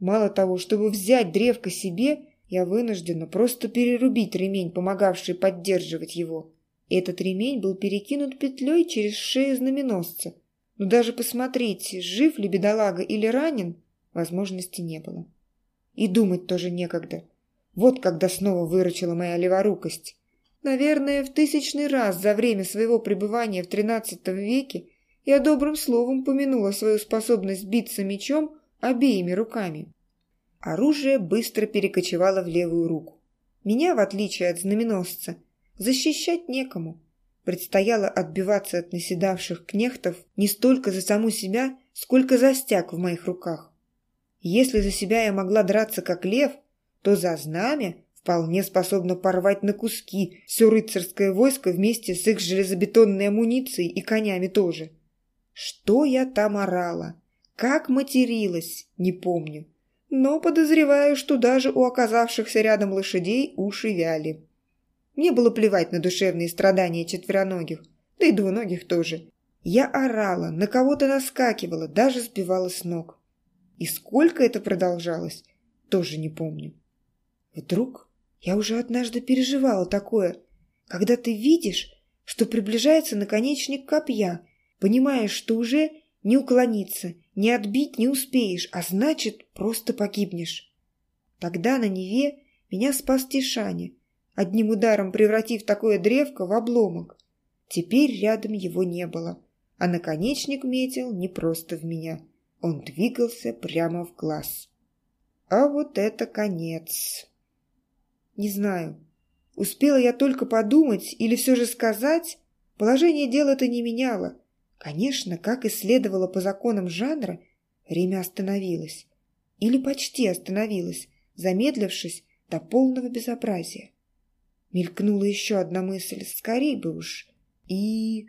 Мало того, чтобы взять древко себе, я вынуждена просто перерубить ремень, помогавший поддерживать его. Этот ремень был перекинут петлей через шею знаменосца. Но даже посмотреть, жив ли бедолага или ранен, возможности не было. И думать тоже некогда. Вот когда снова выручила моя леворукость. Наверное, в тысячный раз за время своего пребывания в XIII веке я добрым словом помянула свою способность биться мечом обеими руками. Оружие быстро перекочевало в левую руку. Меня, в отличие от знаменосца, защищать некому. Предстояло отбиваться от наседавших кнехтов не столько за саму себя, сколько за стяг в моих руках. Если за себя я могла драться как лев, то за знамя вполне способна порвать на куски все рыцарское войско вместе с их железобетонной амуницией и конями тоже. Что я там орала? Как материлась? Не помню. Но подозреваю, что даже у оказавшихся рядом лошадей уши вяли. Мне было плевать на душевные страдания четвероногих, да и двуногих тоже. Я орала, на кого-то наскакивала, даже сбивала с ног. И сколько это продолжалось, тоже не помню. Вдруг я уже однажды переживала такое, когда ты видишь, что приближается наконечник копья, понимаешь, что уже не уклониться, не отбить не успеешь, а значит, просто погибнешь. Тогда на Неве меня спас Тишаня, одним ударом превратив такое древко в обломок. Теперь рядом его не было, а наконечник метил не просто в меня. Он двигался прямо в глаз. А вот это конец. Не знаю, успела я только подумать или все же сказать, положение дела это не меняло. Конечно, как и следовало по законам жанра, время остановилось. Или почти остановилось, замедлившись до полного безобразия. Мелькнула еще одна мысль, скорей бы уж. И...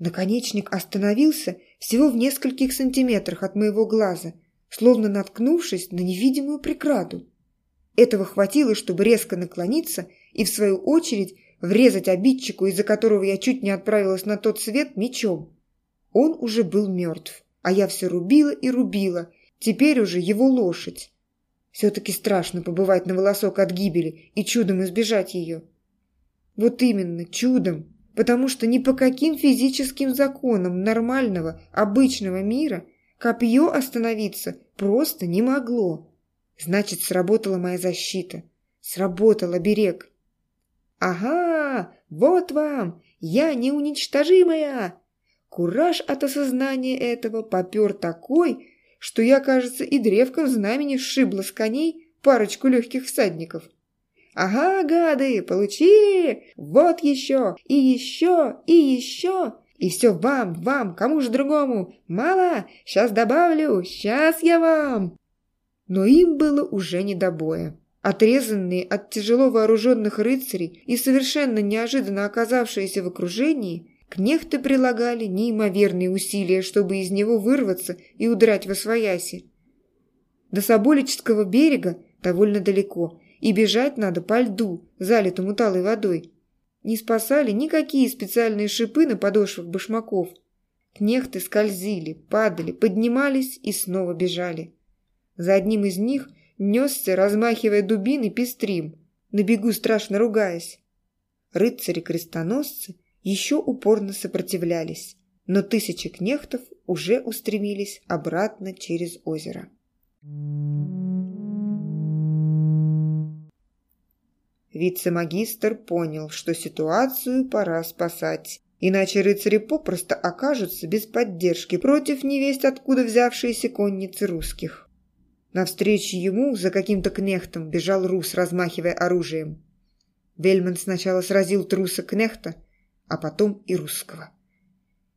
Наконечник остановился всего в нескольких сантиметрах от моего глаза, словно наткнувшись на невидимую преграду. Этого хватило, чтобы резко наклониться и, в свою очередь, врезать обидчику, из-за которого я чуть не отправилась на тот свет, мечом. Он уже был мертв, а я все рубила и рубила, теперь уже его лошадь. Все-таки страшно побывать на волосок от гибели и чудом избежать ее. Вот именно, чудом, потому что ни по каким физическим законам нормального, обычного мира копье остановиться просто не могло. Значит, сработала моя защита. Сработал оберег. Ага, вот вам, я неуничтожимая. Кураж от осознания этого попер такой, что я, кажется, и древком знамени сшибла с коней парочку легких всадников. Ага, гады, получили! Вот еще, и еще, и еще! И все вам, вам, кому же другому? Мало? Сейчас добавлю, сейчас я вам!» Но им было уже не до боя. Отрезанные от тяжело вооруженных рыцарей и совершенно неожиданно оказавшиеся в окружении, кнехты прилагали неимоверные усилия, чтобы из него вырваться и удрать во свояси. До Соболического берега довольно далеко, и бежать надо по льду, залитому талой водой. Не спасали никакие специальные шипы на подошвах башмаков. Кнехты скользили, падали, поднимались и снова бежали. За одним из них несся, размахивая дубины, пестрим, на бегу страшно ругаясь. Рыцари-крестоносцы еще упорно сопротивлялись, но тысячи кнехтов уже устремились обратно через озеро. Вице-магистр понял, что ситуацию пора спасать, иначе рыцари попросту окажутся без поддержки против невесть откуда взявшиеся конницы русских. Навстречу ему за каким-то кнехтом бежал рус, размахивая оружием. Вельман сначала сразил труса кнехта, а потом и русского.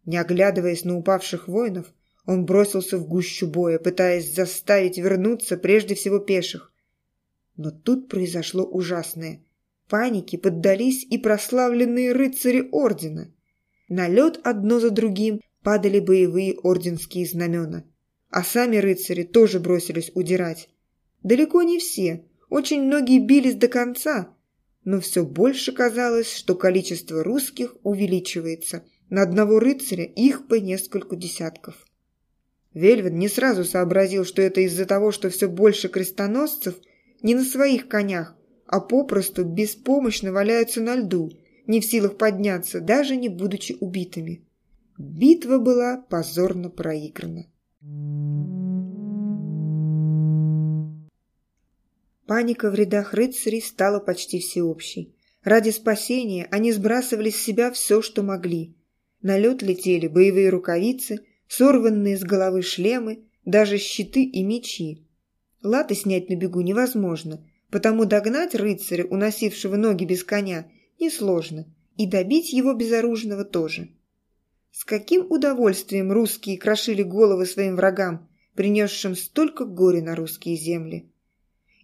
Не оглядываясь на упавших воинов, он бросился в гущу боя, пытаясь заставить вернуться прежде всего пеших. Но тут произошло ужасное. Панике поддались и прославленные рыцари ордена. На лед одно за другим падали боевые орденские знамена. А сами рыцари тоже бросились удирать. Далеко не все, очень многие бились до конца, но все больше казалось, что количество русских увеличивается. На одного рыцаря их по несколько десятков. Вельвин не сразу сообразил, что это из-за того, что все больше крестоносцев не на своих конях, а попросту беспомощно валяются на льду, не в силах подняться, даже не будучи убитыми. Битва была позорно проиграна. Паника в рядах рыцарей стала почти всеобщей. Ради спасения они сбрасывали с себя все, что могли. На лед летели боевые рукавицы, сорванные с головы шлемы, даже щиты и мечи. Латы снять на бегу невозможно, потому догнать рыцаря, уносившего ноги без коня, несложно, и добить его безоружного тоже. С каким удовольствием русские крошили головы своим врагам, принесшим столько горя на русские земли.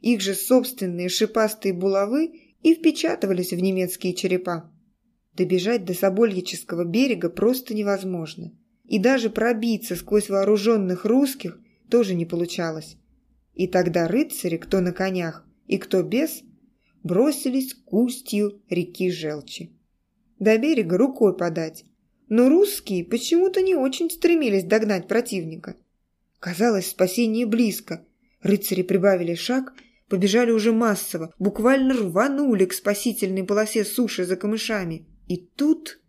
Их же собственные шипастые булавы и впечатывались в немецкие черепа. Добежать до Собольического берега просто невозможно. И даже пробиться сквозь вооруженных русских тоже не получалось. И тогда рыцари, кто на конях и кто без, бросились к устью реки Желчи. До берега рукой подать. Но русские почему-то не очень стремились догнать противника. Казалось, спасение близко. Рыцари прибавили шаг – побежали уже массово, буквально рванули к спасительной полосе суши за камышами. И тут...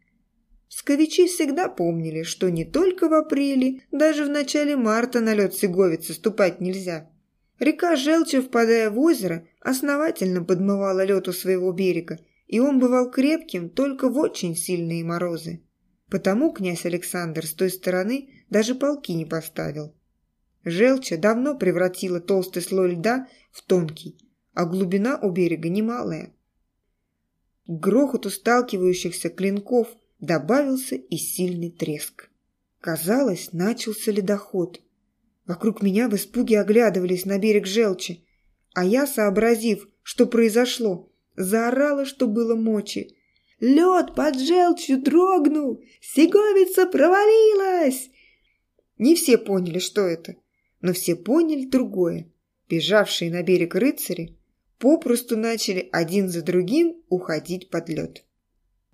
Сковичи всегда помнили, что не только в апреле, даже в начале марта на лед Сеговицы ступать нельзя. Река Желча, впадая в озеро, основательно подмывала лед у своего берега, и он бывал крепким только в очень сильные морозы. Потому князь Александр с той стороны даже полки не поставил. Желча давно превратила толстый слой льда в тонкий, а глубина у берега немалая. К грохоту сталкивающихся клинков добавился и сильный треск. Казалось, начался ледоход. Вокруг меня в испуге оглядывались на берег желчи, а я, сообразив, что произошло, заорала, что было мочи. «Лед под желчью дрогнул! Сеговица провалилась!» Не все поняли, что это но все поняли другое. Бежавшие на берег рыцари попросту начали один за другим уходить под лед.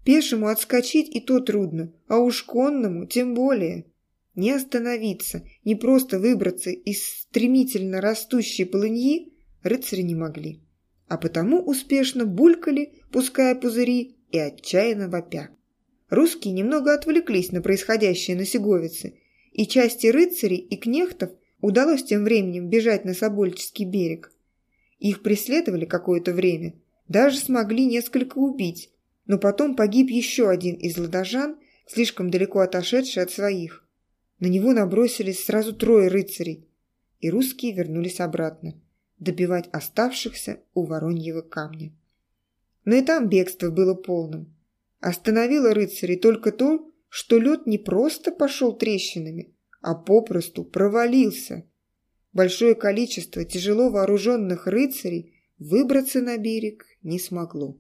Пешему отскочить и то трудно, а уж конному тем более. Не остановиться, не просто выбраться из стремительно растущей полыньи рыцари не могли, а потому успешно булькали, пуская пузыри и отчаянно вопя. Русские немного отвлеклись на происходящее на Сеговице, и части рыцарей и кнехтов Удалось тем временем бежать на Собольческий берег. Их преследовали какое-то время, даже смогли несколько убить, но потом погиб еще один из ладожан, слишком далеко отошедший от своих. На него набросились сразу трое рыцарей, и русские вернулись обратно, добивать оставшихся у Вороньего камня. Но и там бегство было полным. Остановило рыцарей только то, что лед не просто пошел трещинами, а попросту провалился. Большое количество тяжело вооруженных рыцарей выбраться на берег не смогло.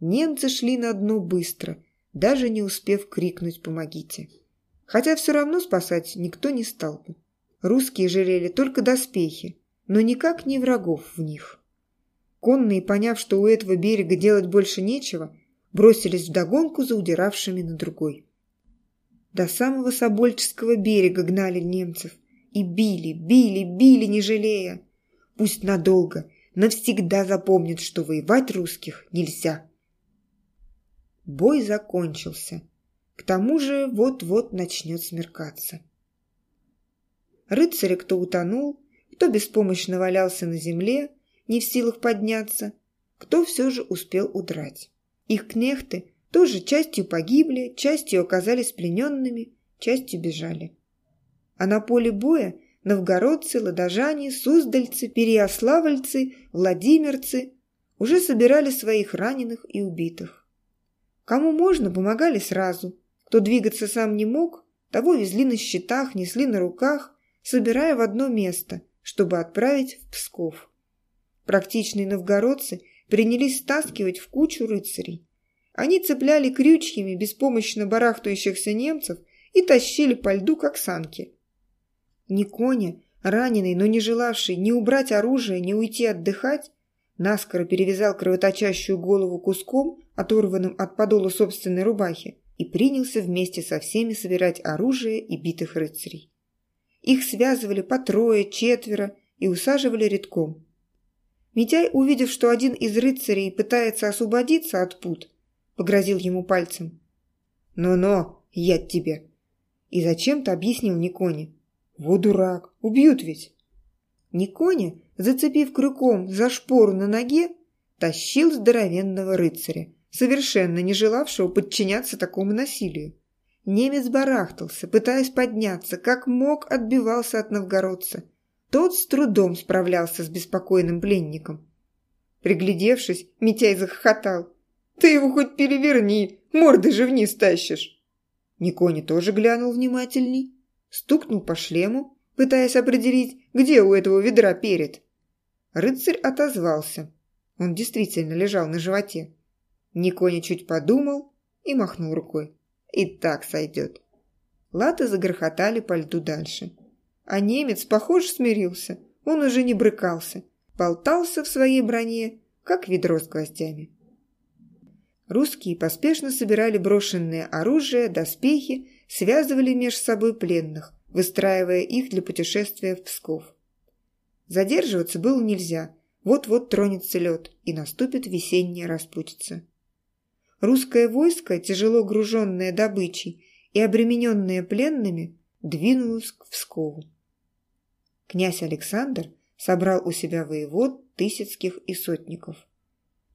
Немцы шли на дно быстро, даже не успев крикнуть «помогите». Хотя все равно спасать никто не стал бы. Русские жалели только доспехи, но никак не врагов в них. Конные, поняв, что у этого берега делать больше нечего, бросились вдогонку за удиравшими на другой. До самого Собольческого берега гнали немцев. И били, били, били, не жалея. Пусть надолго, навсегда запомнят, что воевать русских нельзя. Бой закончился. К тому же вот-вот начнет смеркаться. Рыцари, кто утонул, кто беспомощно валялся на земле, не в силах подняться, кто все же успел удрать. Их кнехты тоже частью погибли, частью оказались плененными, частью бежали. А на поле боя новгородцы, ладожане, суздальцы, переославльцы, владимирцы уже собирали своих раненых и убитых. Кому можно, помогали сразу. Кто двигаться сам не мог, того везли на щитах, несли на руках, собирая в одно место, чтобы отправить в Псков. Практичные новгородцы принялись стаскивать в кучу рыцарей. Они цепляли крючьями беспомощно барахтающихся немцев и тащили по льду, как санки. Никоня, раненый, но не желавший ни убрать оружие, ни уйти отдыхать, наскоро перевязал кровоточащую голову куском, оторванным от подола собственной рубахи, и принялся вместе со всеми собирать оружие и битых рыцарей. Их связывали по трое, четверо и усаживали редком. Митяй, увидев, что один из рыцарей пытается освободиться от пут, погрозил ему пальцем. «Но-но, я тебе!» И зачем-то объяснил Никоне. «Вот дурак, убьют ведь!» Никоня, зацепив крюком за шпору на ноге, тащил здоровенного рыцаря, совершенно не желавшего подчиняться такому насилию. Немец барахтался, пытаясь подняться, как мог отбивался от новгородца. Тот с трудом справлялся с беспокойным пленником. Приглядевшись, Митяй захохотал. «Ты его хоть переверни, морды же вниз тащишь!» Никони тоже глянул внимательней, стукнул по шлему, пытаясь определить, где у этого ведра перед. Рыцарь отозвался. Он действительно лежал на животе. Никоня чуть подумал и махнул рукой. И так сойдет. Латы загрохотали по льду дальше. А немец, похоже, смирился. Он уже не брыкался. Болтался в своей броне, как ведро с гвоздями. Русские поспешно собирали брошенное оружие, доспехи, связывали меж собой пленных, выстраивая их для путешествия в Псков. Задерживаться было нельзя, вот-вот тронется лед, и наступит весенняя распутица. Русское войско, тяжело груженное добычей и обремененное пленными, двинулось к Пскову. Князь Александр собрал у себя воевод, тысяцких и сотников.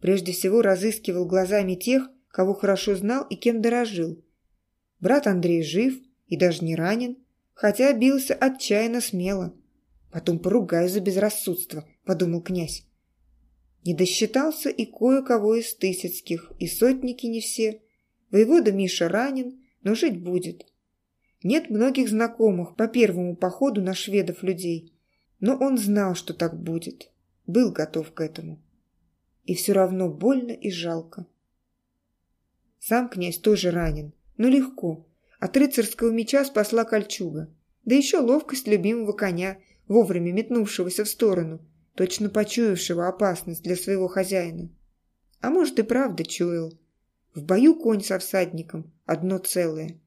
Прежде всего разыскивал глазами тех, кого хорошо знал и кем дорожил. Брат Андрей жив и даже не ранен, хотя бился отчаянно смело. Потом поругаю за безрассудство, подумал князь. Не досчитался и кое-кого из тысяцких, и сотники не все. Воевода Миша ранен, но жить будет. Нет многих знакомых по первому походу на шведов людей. Но он знал, что так будет. Был готов к этому. И все равно больно и жалко. Сам князь тоже ранен, но легко. От рыцарского меча спасла кольчуга. Да еще ловкость любимого коня, вовремя метнувшегося в сторону, точно почуявшего опасность для своего хозяина. А может и правда чуял. В бою конь со всадником – одно целое.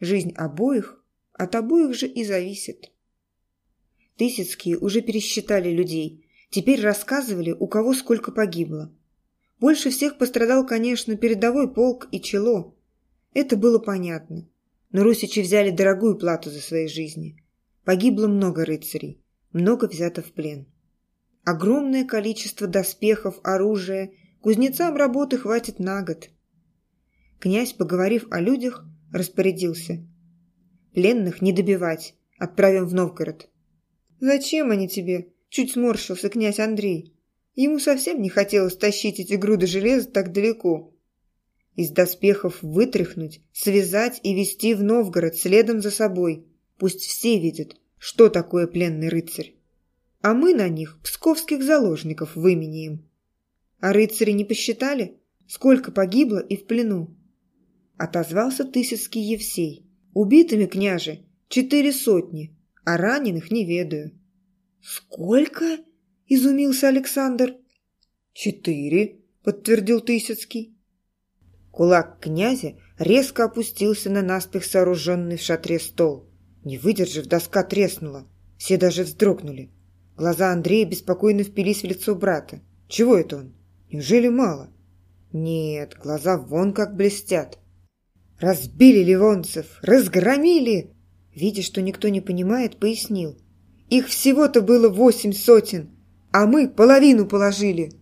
Жизнь обоих от обоих же и зависит. Тысяцкие уже пересчитали людей, теперь рассказывали, у кого сколько погибло. Больше всех пострадал, конечно, передовой полк и чело. Это было понятно. Но русичи взяли дорогую плату за свои жизни. Погибло много рыцарей, много взято в плен. Огромное количество доспехов, оружия, кузнецам работы хватит на год. Князь, поговорив о людях, распорядился. Пленных не добивать, отправим в Новгород. «Зачем они тебе?» – чуть сморщился князь Андрей. Ему совсем не хотелось тащить эти груды железа так далеко. Из доспехов вытряхнуть, связать и вести в Новгород следом за собой. Пусть все видят, что такое пленный рыцарь. А мы на них псковских заложников выменяем. А рыцари не посчитали, сколько погибло и в плену? Отозвался Тысяцкий Евсей. Убитыми, княже, четыре сотни, а раненых не ведаю. «Сколько?» – изумился Александр. «Четыре», – подтвердил Тысяцкий. Кулак князя резко опустился на наспех сооруженный в шатре стол. Не выдержав, доска треснула. Все даже вздрогнули. Глаза Андрея беспокойно впились в лицо брата. Чего это он? Неужели мало? Нет, глаза вон как блестят. Разбили ливонцев! Разгромили! Видя, что никто не понимает, пояснил. Их всего-то было восемь сотен, а мы половину положили.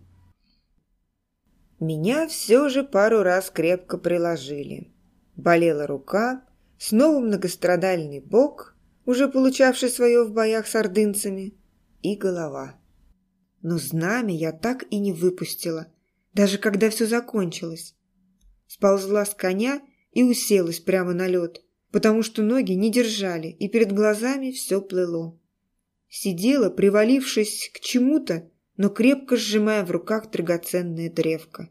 Меня все же пару раз крепко приложили. Болела рука, снова многострадальный бок, уже получавший свое в боях с ордынцами, и голова. Но знамя я так и не выпустила, даже когда все закончилось. Сползла с коня и уселась прямо на лед, потому что ноги не держали, и перед глазами все плыло. Сидела, привалившись к чему-то, но крепко сжимая в руках драгоценное древко.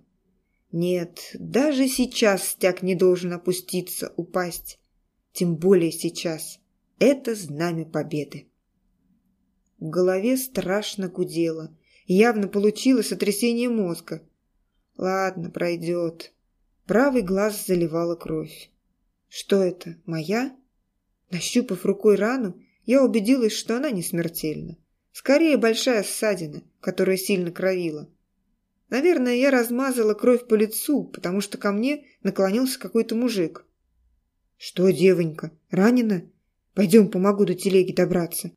Нет, даже сейчас стяг не должен опуститься, упасть. Тем более сейчас. Это знамя победы. В голове страшно гудело. Явно получилось сотрясение мозга. Ладно, пройдет. Правый глаз заливала кровь. Что это, моя? Нащупав рукой рану, я убедилась, что она не смертельна. Скорее, большая ссадина, которая сильно кровила. Наверное, я размазала кровь по лицу, потому что ко мне наклонился какой-то мужик. «Что, девонька, ранена? Пойдем, помогу до телеги добраться».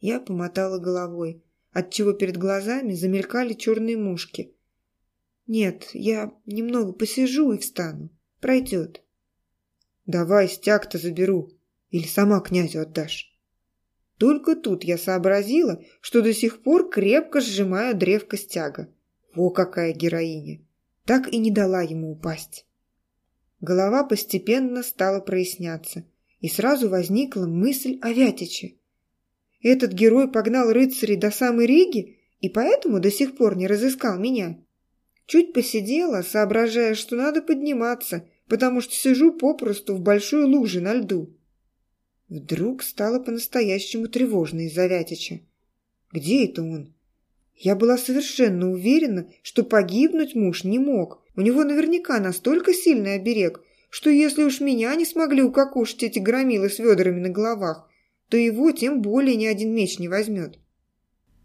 Я помотала головой, отчего перед глазами замелькали черные мушки. «Нет, я немного посижу и встану. Пройдет». «Давай стяг-то заберу, или сама князю отдашь». Только тут я сообразила, что до сих пор крепко сжимаю древко стяга. Во какая героиня! Так и не дала ему упасть. Голова постепенно стала проясняться, и сразу возникла мысль о Вятиче. Этот герой погнал рыцарей до самой Риги и поэтому до сих пор не разыскал меня. Чуть посидела, соображая, что надо подниматься, потому что сижу попросту в большой луже на льду. Вдруг стало по-настоящему тревожно из-за Вятича. Где это он? Я была совершенно уверена, что погибнуть муж не мог. У него наверняка настолько сильный оберег, что если уж меня не смогли укокошить эти громилы с ведрами на головах, то его тем более ни один меч не возьмет.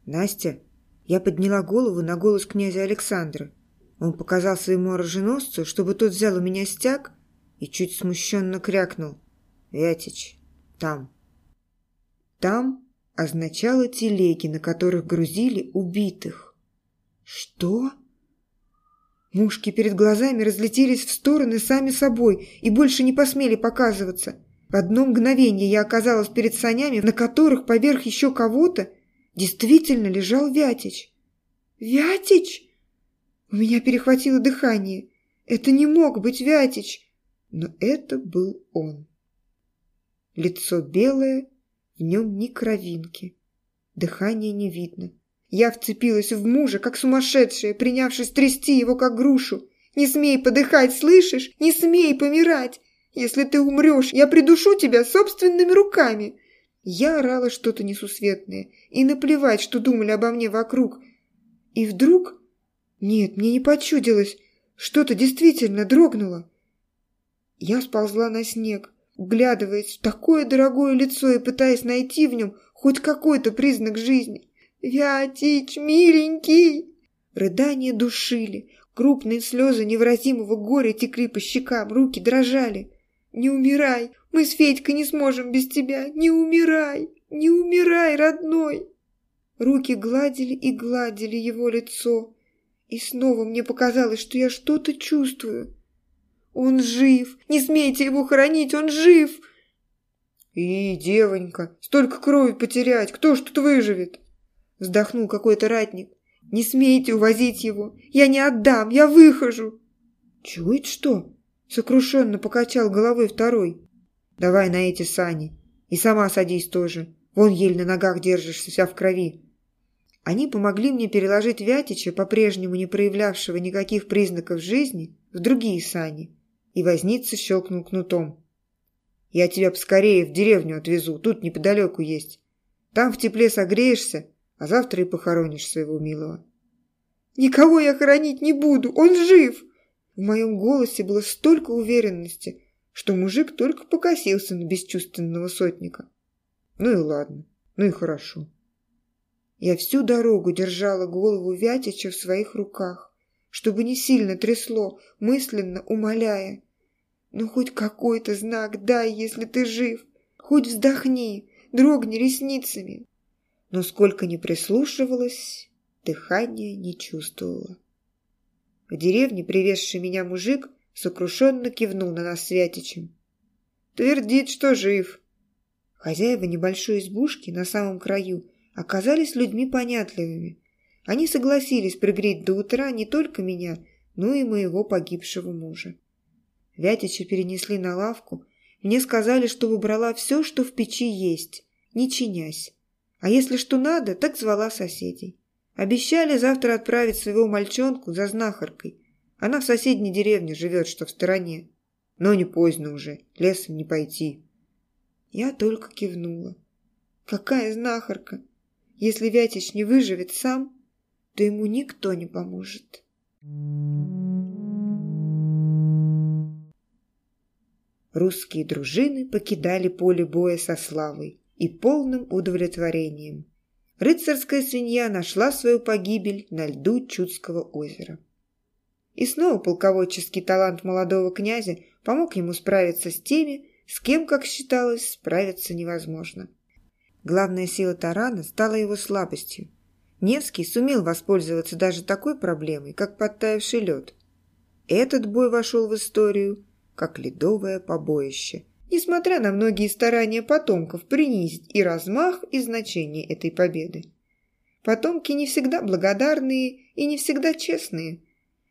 «Настя!» Я подняла голову на голос князя Александра. Он показал своему оруженосцу, чтобы тот взял у меня стяг и чуть смущенно крякнул. «Вятич, там». «Там» означало телеги, на которых грузили убитых. «Что?» Мушки перед глазами разлетелись в стороны сами собой и больше не посмели показываться. В одно мгновение я оказалась перед санями, на которых поверх еще кого-то действительно лежал Вятич. «Вятич?» У меня перехватило дыхание. Это не мог быть Вятич, но это был он. Лицо белое, в нем ни кровинки. Дыхания не видно. Я вцепилась в мужа, как сумасшедшая, принявшись трясти его, как грушу. «Не смей подыхать, слышишь? Не смей помирать! Если ты умрешь, я придушу тебя собственными руками!» Я орала что-то несусветное, и наплевать, что думали обо мне вокруг. И вдруг... Нет, мне не почудилось. Что-то действительно дрогнуло. Я сползла на снег, вглядываясь в такое дорогое лицо и пытаясь найти в нем хоть какой-то признак жизни. «Вятич, миленький!» Рыдания душили, крупные слезы невыразимого горя текли по щекам, руки дрожали. «Не умирай! Мы с Федькой не сможем без тебя! Не умирай! Не умирай, родной!» Руки гладили и гладили его лицо, и снова мне показалось, что я что-то чувствую. «Он жив! Не смейте его хоронить! Он жив!» «И, девонька, столько крови потерять! Кто ж тут выживет?» Вздохнул какой-то ратник. «Не смейте увозить его! Я не отдам! Я выхожу!» «Чует что?» Сокрушенно покачал головой второй. «Давай на эти сани. И сама садись тоже. Вон еле на ногах держишься, вся в крови». Они помогли мне переложить Вятича, по-прежнему не проявлявшего никаких признаков жизни, в другие сани, и возница щелкнул кнутом. «Я тебя поскорее в деревню отвезу, тут неподалеку есть. Там в тепле согреешься, а завтра и похоронишь своего милого». «Никого я хоронить не буду, он жив!» В моем голосе было столько уверенности, что мужик только покосился на бесчувственного сотника. Ну и ладно, ну и хорошо. Я всю дорогу держала голову Вятича в своих руках, чтобы не сильно трясло, мысленно умоляя. «Ну хоть какой-то знак дай, если ты жив, хоть вздохни, дрогни ресницами». но сколько ни прислушивалась, дыхания не чувствовала. В деревне привезший меня мужик сокрушенно кивнул на нас Святичем. Твердит, что жив. Хозяева небольшой избушки на самом краю оказались людьми понятливыми. Они согласились пригреть до утра не только меня, но и моего погибшего мужа. Вятича перенесли на лавку. Мне сказали, что выбрала все, что в печи есть, не чинясь. А если что надо, так звала соседей. Обещали завтра отправить своего мальчонку за знахаркой. Она в соседней деревне живет, что в стороне. Но не поздно уже, лесом не пойти. Я только кивнула. Какая знахарка? Если Вятич не выживет сам, то ему никто не поможет. Русские дружины покидали поле боя со славой и полным удовлетворением. Рыцарская свинья нашла свою погибель на льду Чудского озера. И снова полководческий талант молодого князя помог ему справиться с теми, с кем, как считалось, справиться невозможно. Главная сила тарана стала его слабостью. Невский сумел воспользоваться даже такой проблемой, как подтаявший лед. Этот бой вошел в историю как ледовое побоище, несмотря на многие старания потомков принизить и размах, и значение этой победы. Потомки не всегда благодарные и не всегда честные,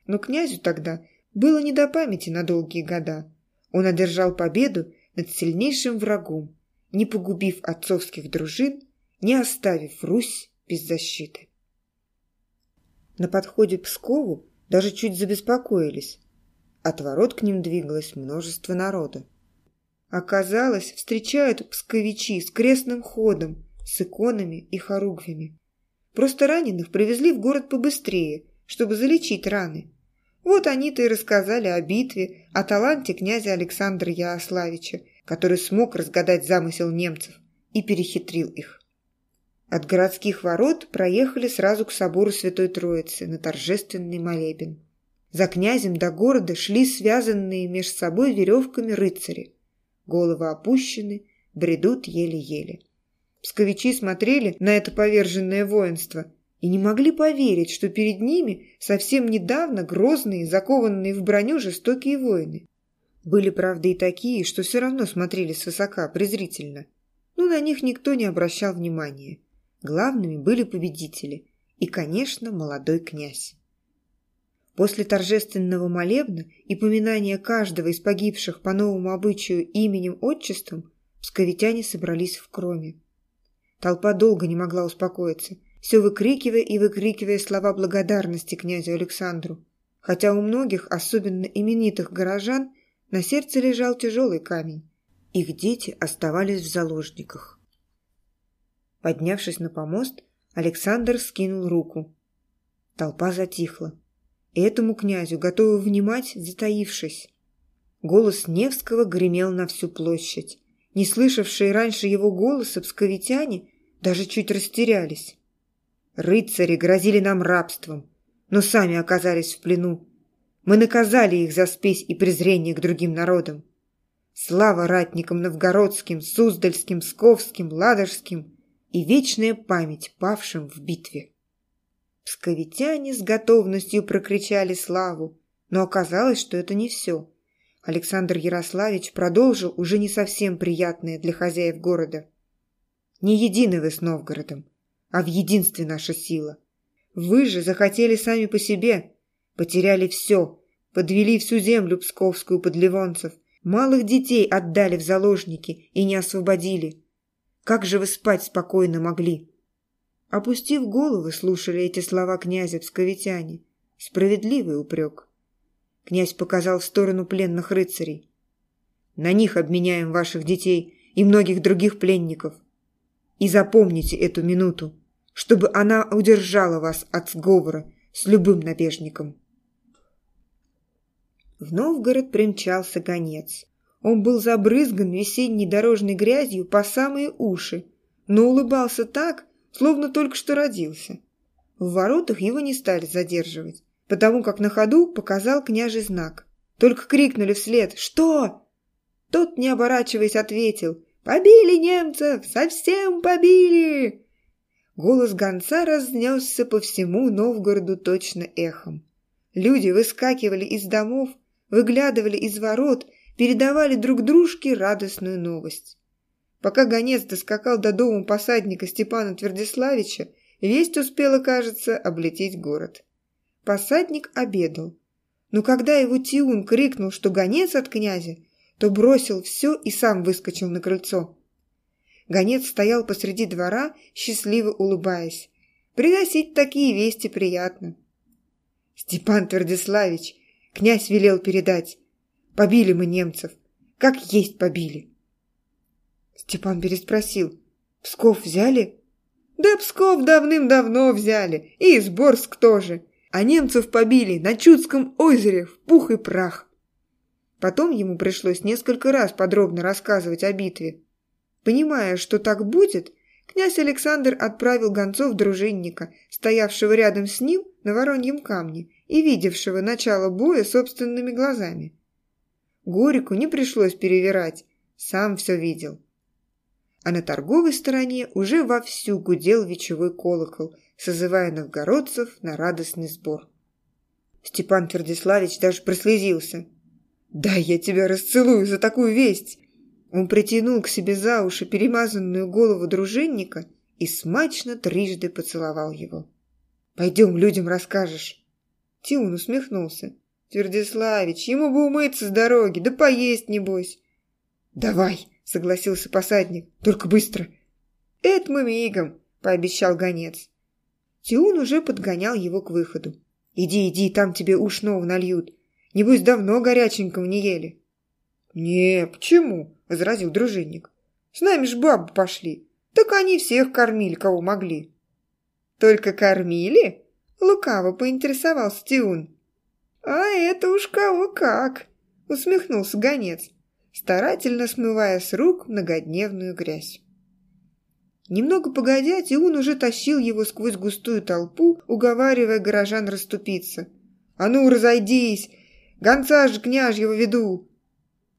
но князю тогда было не до памяти на долгие года. Он одержал победу над сильнейшим врагом, не погубив отцовских дружин, не оставив Русь без защиты. На подходе к Пскову даже чуть забеспокоились. От ворот к ним двигалось множество народа. Оказалось, встречают псковичи с крестным ходом, с иконами и хоругвями. Просто раненых привезли в город побыстрее, чтобы залечить раны. Вот они-то и рассказали о битве, о таланте князя Александра Ярославича, который смог разгадать замысел немцев и перехитрил их. От городских ворот проехали сразу к собору Святой Троицы на торжественный молебен. За князем до города шли связанные меж собой веревками рыцари. Головы опущены, бредут еле-еле. Псковичи смотрели на это поверженное воинство и не могли поверить, что перед ними совсем недавно грозные, закованные в броню жестокие воины. Были, правда, и такие, что все равно смотрели свысока, презрительно. Но на них никто не обращал внимания. Главными были победители и, конечно, молодой князь. После торжественного молебна и поминания каждого из погибших по новому обычаю именем-отчеством псковитяне собрались в кроме. Толпа долго не могла успокоиться – все выкрикивая и выкрикивая слова благодарности князю Александру. Хотя у многих, особенно именитых горожан, на сердце лежал тяжелый камень. Их дети оставались в заложниках. Поднявшись на помост, Александр скинул руку. Толпа затихла. Этому князю готовы внимать, затаившись. Голос Невского гремел на всю площадь. Не слышавшие раньше его голоса псковитяне даже чуть растерялись. Рыцари грозили нам рабством, но сами оказались в плену. Мы наказали их за спесь и презрение к другим народам. Слава ратникам новгородским, суздальским, сковским, ладожским и вечная память павшим в битве. Псковитяне с готовностью прокричали славу, но оказалось, что это не все. Александр Ярославич продолжил уже не совсем приятное для хозяев города. «Не едины вы с Новгородом а в единстве наша сила. Вы же захотели сами по себе, потеряли все, подвели всю землю псковскую под ливонцев, малых детей отдали в заложники и не освободили. Как же вы спать спокойно могли?» Опустив головы, слушали эти слова князя псковитяне. Справедливый упрек. Князь показал в сторону пленных рыцарей. «На них обменяем ваших детей и многих других пленников. И запомните эту минуту чтобы она удержала вас от сговора с любым набежником. В Новгород примчался гонец. Он был забрызган весенней дорожной грязью по самые уши, но улыбался так, словно только что родился. В воротах его не стали задерживать, потому как на ходу показал княжий знак. Только крикнули вслед «Что?». Тот, не оборачиваясь, ответил «Побили немцев! Совсем побили!» Голос гонца разнесся по всему Новгороду точно эхом. Люди выскакивали из домов, выглядывали из ворот, передавали друг дружке радостную новость. Пока гонец доскакал до дома посадника Степана Твердиславича, весть успела, кажется, облететь город. Посадник обедал. Но когда его Тиун крикнул, что гонец от князя, то бросил все и сам выскочил на крыльцо. Гонец стоял посреди двора, счастливо улыбаясь. Приносить такие вести приятно. Степан Твердиславич, князь велел передать. Побили мы немцев. Как есть побили. Степан переспросил. Псков взяли? Да Псков давным-давно взяли. И Изборск тоже. А немцев побили на Чудском озере в пух и прах. Потом ему пришлось несколько раз подробно рассказывать о битве. Понимая, что так будет, князь Александр отправил гонцов дружинника, стоявшего рядом с ним на Вороньем камне и видевшего начало боя собственными глазами. Горику не пришлось перевирать, сам все видел. А на торговой стороне уже вовсю гудел вечевой колокол, созывая новгородцев на радостный сбор. Степан Твердиславич даже прослезился. «Да, я тебя расцелую за такую весть!» Он притянул к себе за уши перемазанную голову дружинника и смачно трижды поцеловал его. «Пойдем, людям расскажешь». Тиун усмехнулся. «Твердиславич, ему бы умыться с дороги, да поесть небось». «Давай», — согласился посадник, — «только быстро». «Это мы мигом», — пообещал гонец. Тиун уже подгонял его к выходу. «Иди, иди, там тебе ушного нальют. Небось, давно горяченького не ели». «Не, почему?» возразил дружинник. «С нами ж бабы пошли. Так они всех кормили, кого могли». «Только кормили?» — лукаво поинтересовался Тиун. «А это уж кого как!» — усмехнулся гонец, старательно смывая с рук многодневную грязь. Немного погодя, Тиун уже тащил его сквозь густую толпу, уговаривая горожан расступиться. «А ну, разойдись! Гонца ж княжьего веду!»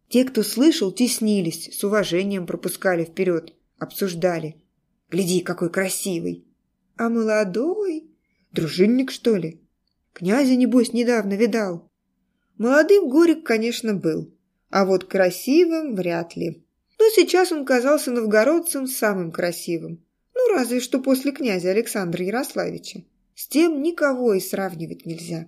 Те, кто слышал, теснились, с уважением пропускали вперед, обсуждали. «Гляди, какой красивый!» «А молодой? Дружинник, что ли?» «Князя, небось, недавно видал». Молодым Горик, конечно, был, а вот красивым вряд ли. Но сейчас он казался новгородцем самым красивым. Ну, разве что после князя Александра Ярославича. С тем никого и сравнивать нельзя.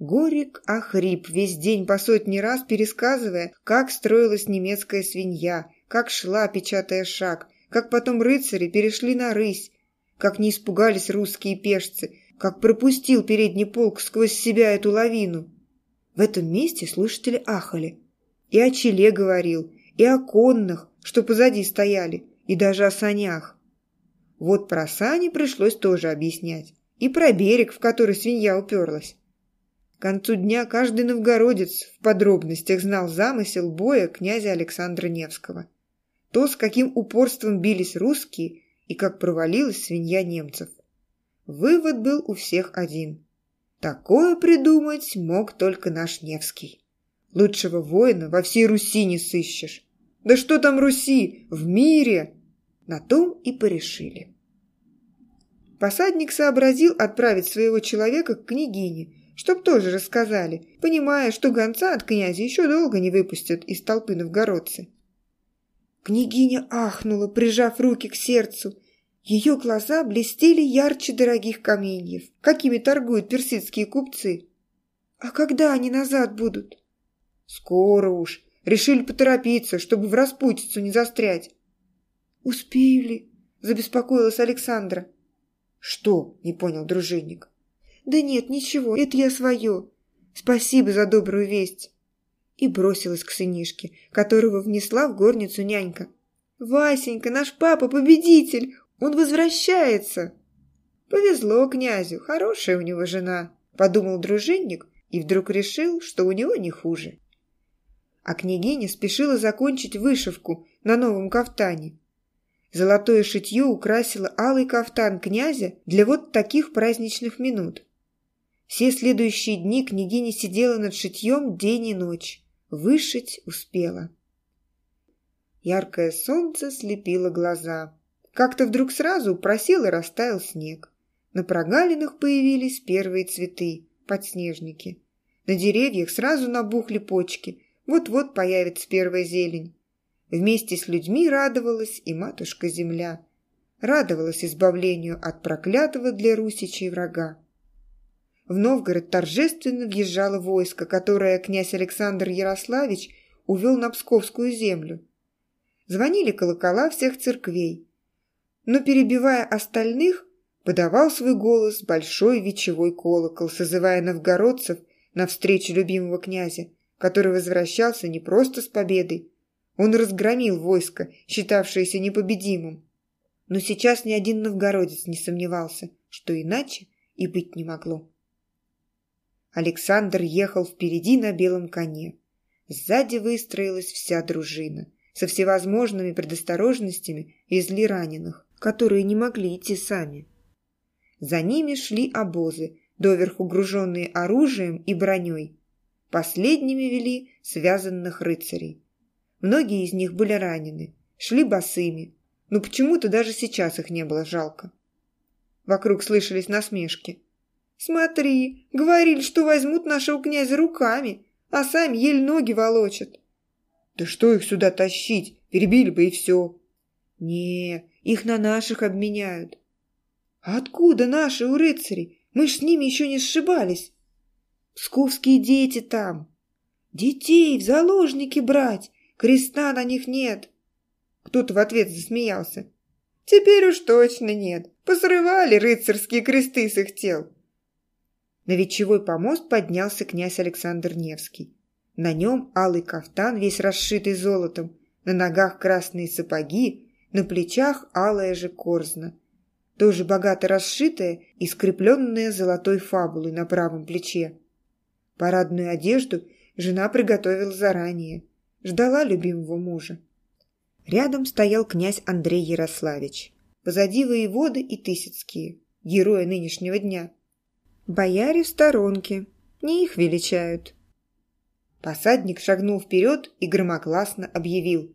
Горик охрип, весь день по сотни раз пересказывая, как строилась немецкая свинья, как шла, печатая шаг, как потом рыцари перешли на рысь, как не испугались русские пешцы, как пропустил передний полк сквозь себя эту лавину. В этом месте слушатели ахали. И о челе говорил, и о конных, что позади стояли, и даже о санях. Вот про сани пришлось тоже объяснять, и про берег, в который свинья уперлась. К концу дня каждый новгородец в подробностях знал замысел боя князя Александра Невского. То, с каким упорством бились русские и как провалилась свинья немцев. Вывод был у всех один. Такое придумать мог только наш Невский. Лучшего воина во всей Руси не сыщешь. Да что там Руси? В мире! На том и порешили. Посадник сообразил отправить своего человека к княгине – чтоб тоже рассказали, понимая, что гонца от князя еще долго не выпустят из толпы новгородцы. Княгиня ахнула, прижав руки к сердцу. Ее глаза блестели ярче дорогих каменьев, какими торгуют персидские купцы. «А когда они назад будут?» «Скоро уж. Решили поторопиться, чтобы в распутицу не застрять». «Успею ли?» – забеспокоилась Александра. «Что?» – не понял дружинник. «Да нет, ничего, это я свое. Спасибо за добрую весть!» И бросилась к сынишке, которого внесла в горницу нянька. «Васенька, наш папа победитель! Он возвращается!» «Повезло князю, хорошая у него жена», — подумал дружинник и вдруг решил, что у него не хуже. А княгиня спешила закончить вышивку на новом кафтане. Золотое шитье украсило алый кафтан князя для вот таких праздничных минут. Все следующие дни княгиня сидела над шитьем день и ночь. Вышить успела. Яркое солнце слепило глаза. Как-то вдруг сразу просел и растаял снег. На прогалинах появились первые цветы, подснежники. На деревьях сразу набухли почки, вот-вот появится первая зелень. Вместе с людьми радовалась и матушка-земля. Радовалась избавлению от проклятого для русичей врага. В Новгород торжественно въезжало войско, которое князь Александр Ярославич увел на Псковскую землю. Звонили колокола всех церквей. Но, перебивая остальных, подавал свой голос большой вечевой колокол, созывая новгородцев на встречу любимого князя, который возвращался не просто с победой. Он разгромил войско, считавшееся непобедимым. Но сейчас ни один новгородец не сомневался, что иначе и быть не могло. Александр ехал впереди на белом коне. Сзади выстроилась вся дружина со всевозможными предосторожностями везли раненых, которые не могли идти сами. За ними шли обозы, доверху груженные оружием и броней. Последними вели связанных рыцарей. Многие из них были ранены, шли босыми, но почему-то даже сейчас их не было жалко. Вокруг слышались насмешки. «Смотри, говорили, что возьмут нашего князя руками, а сами еле ноги волочат». «Да что их сюда тащить? Перебили бы и все». «Не, их на наших обменяют». «А откуда наши у рыцарей? Мы ж с ними еще не сшибались». «Псковские дети там». «Детей в заложники брать, креста на них нет». Кто-то в ответ засмеялся. «Теперь уж точно нет. Посрывали рыцарские кресты с их тел». На вечевой помост поднялся князь Александр Невский. На нем алый кафтан, весь расшитый золотом, на ногах красные сапоги, на плечах алая же корзна, тоже богато расшитая и скрепленная золотой фабулой на правом плече. Парадную одежду жена приготовила заранее, ждала любимого мужа. Рядом стоял князь Андрей Ярославич, позади воеводы и Тысяцкие, герои нынешнего дня. Бояре в сторонке, не их величают. Посадник шагнул вперед и громогласно объявил.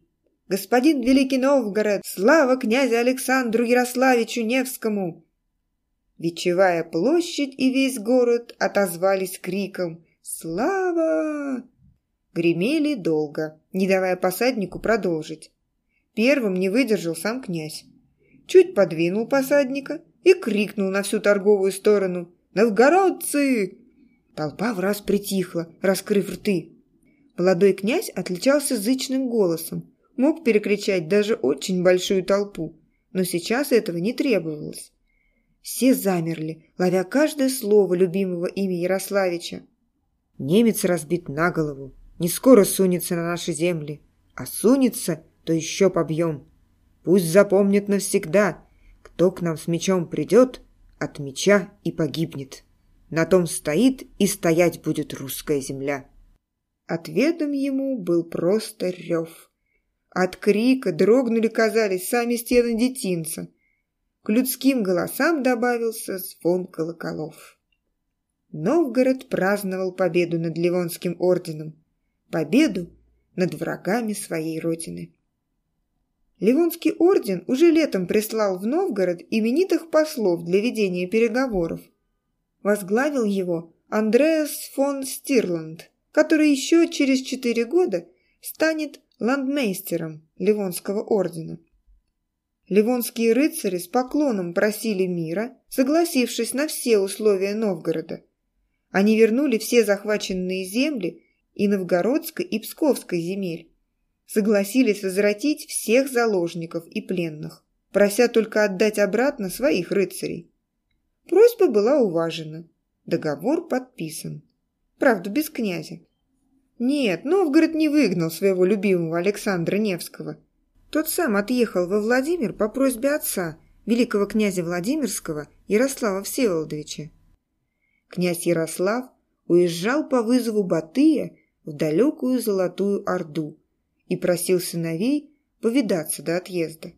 «Господин Великий Новгород! Слава князю Александру Ярославичу Невскому!» Вечевая площадь и весь город отозвались криком «Слава!». Гремели долго, не давая посаднику продолжить. Первым не выдержал сам князь. Чуть подвинул посадника и крикнул на всю торговую сторону «Новгородцы!». Толпа в раз притихла, раскрыв рты. Молодой князь отличался зычным голосом, мог перекричать даже очень большую толпу, но сейчас этого не требовалось. Все замерли, ловя каждое слово любимого имя Ярославича. Немец разбит на голову, не скоро сунется на наши земли, а сунется, то еще побьем. Пусть запомнит навсегда, кто к нам с мечом придет, от меча и погибнет. На том стоит и стоять будет русская земля. Ответом ему был просто рев. От крика дрогнули, казались, сами стены детинца. К людским голосам добавился звон колоколов. Новгород праздновал победу над Ливонским орденом, победу над врагами своей родины. Ливонский орден уже летом прислал в Новгород именитых послов для ведения переговоров. Возглавил его Андреас фон Стирланд – который еще через четыре года станет ландмейстером Ливонского ордена. Ливонские рыцари с поклоном просили мира, согласившись на все условия Новгорода. Они вернули все захваченные земли и новгородской, и псковской земель. Согласились возвратить всех заложников и пленных, прося только отдать обратно своих рыцарей. Просьба была уважена. Договор подписан. Правда, без князя. Нет, Новгород не выгнал своего любимого Александра Невского. Тот сам отъехал во Владимир по просьбе отца, великого князя Владимирского Ярослава Всеволодовича. Князь Ярослав уезжал по вызову Батыя в далекую Золотую Орду и просил сыновей повидаться до отъезда.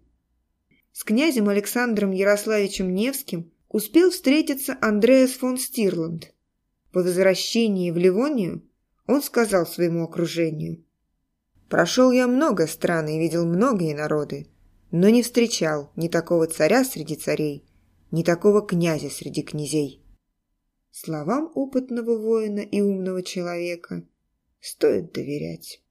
С князем Александром Ярославичем Невским успел встретиться Андреас фон Стирланд. По возвращении в Ливонию он сказал своему окружению. «Прошел я много стран и видел многие народы, но не встречал ни такого царя среди царей, ни такого князя среди князей. Словам опытного воина и умного человека стоит доверять.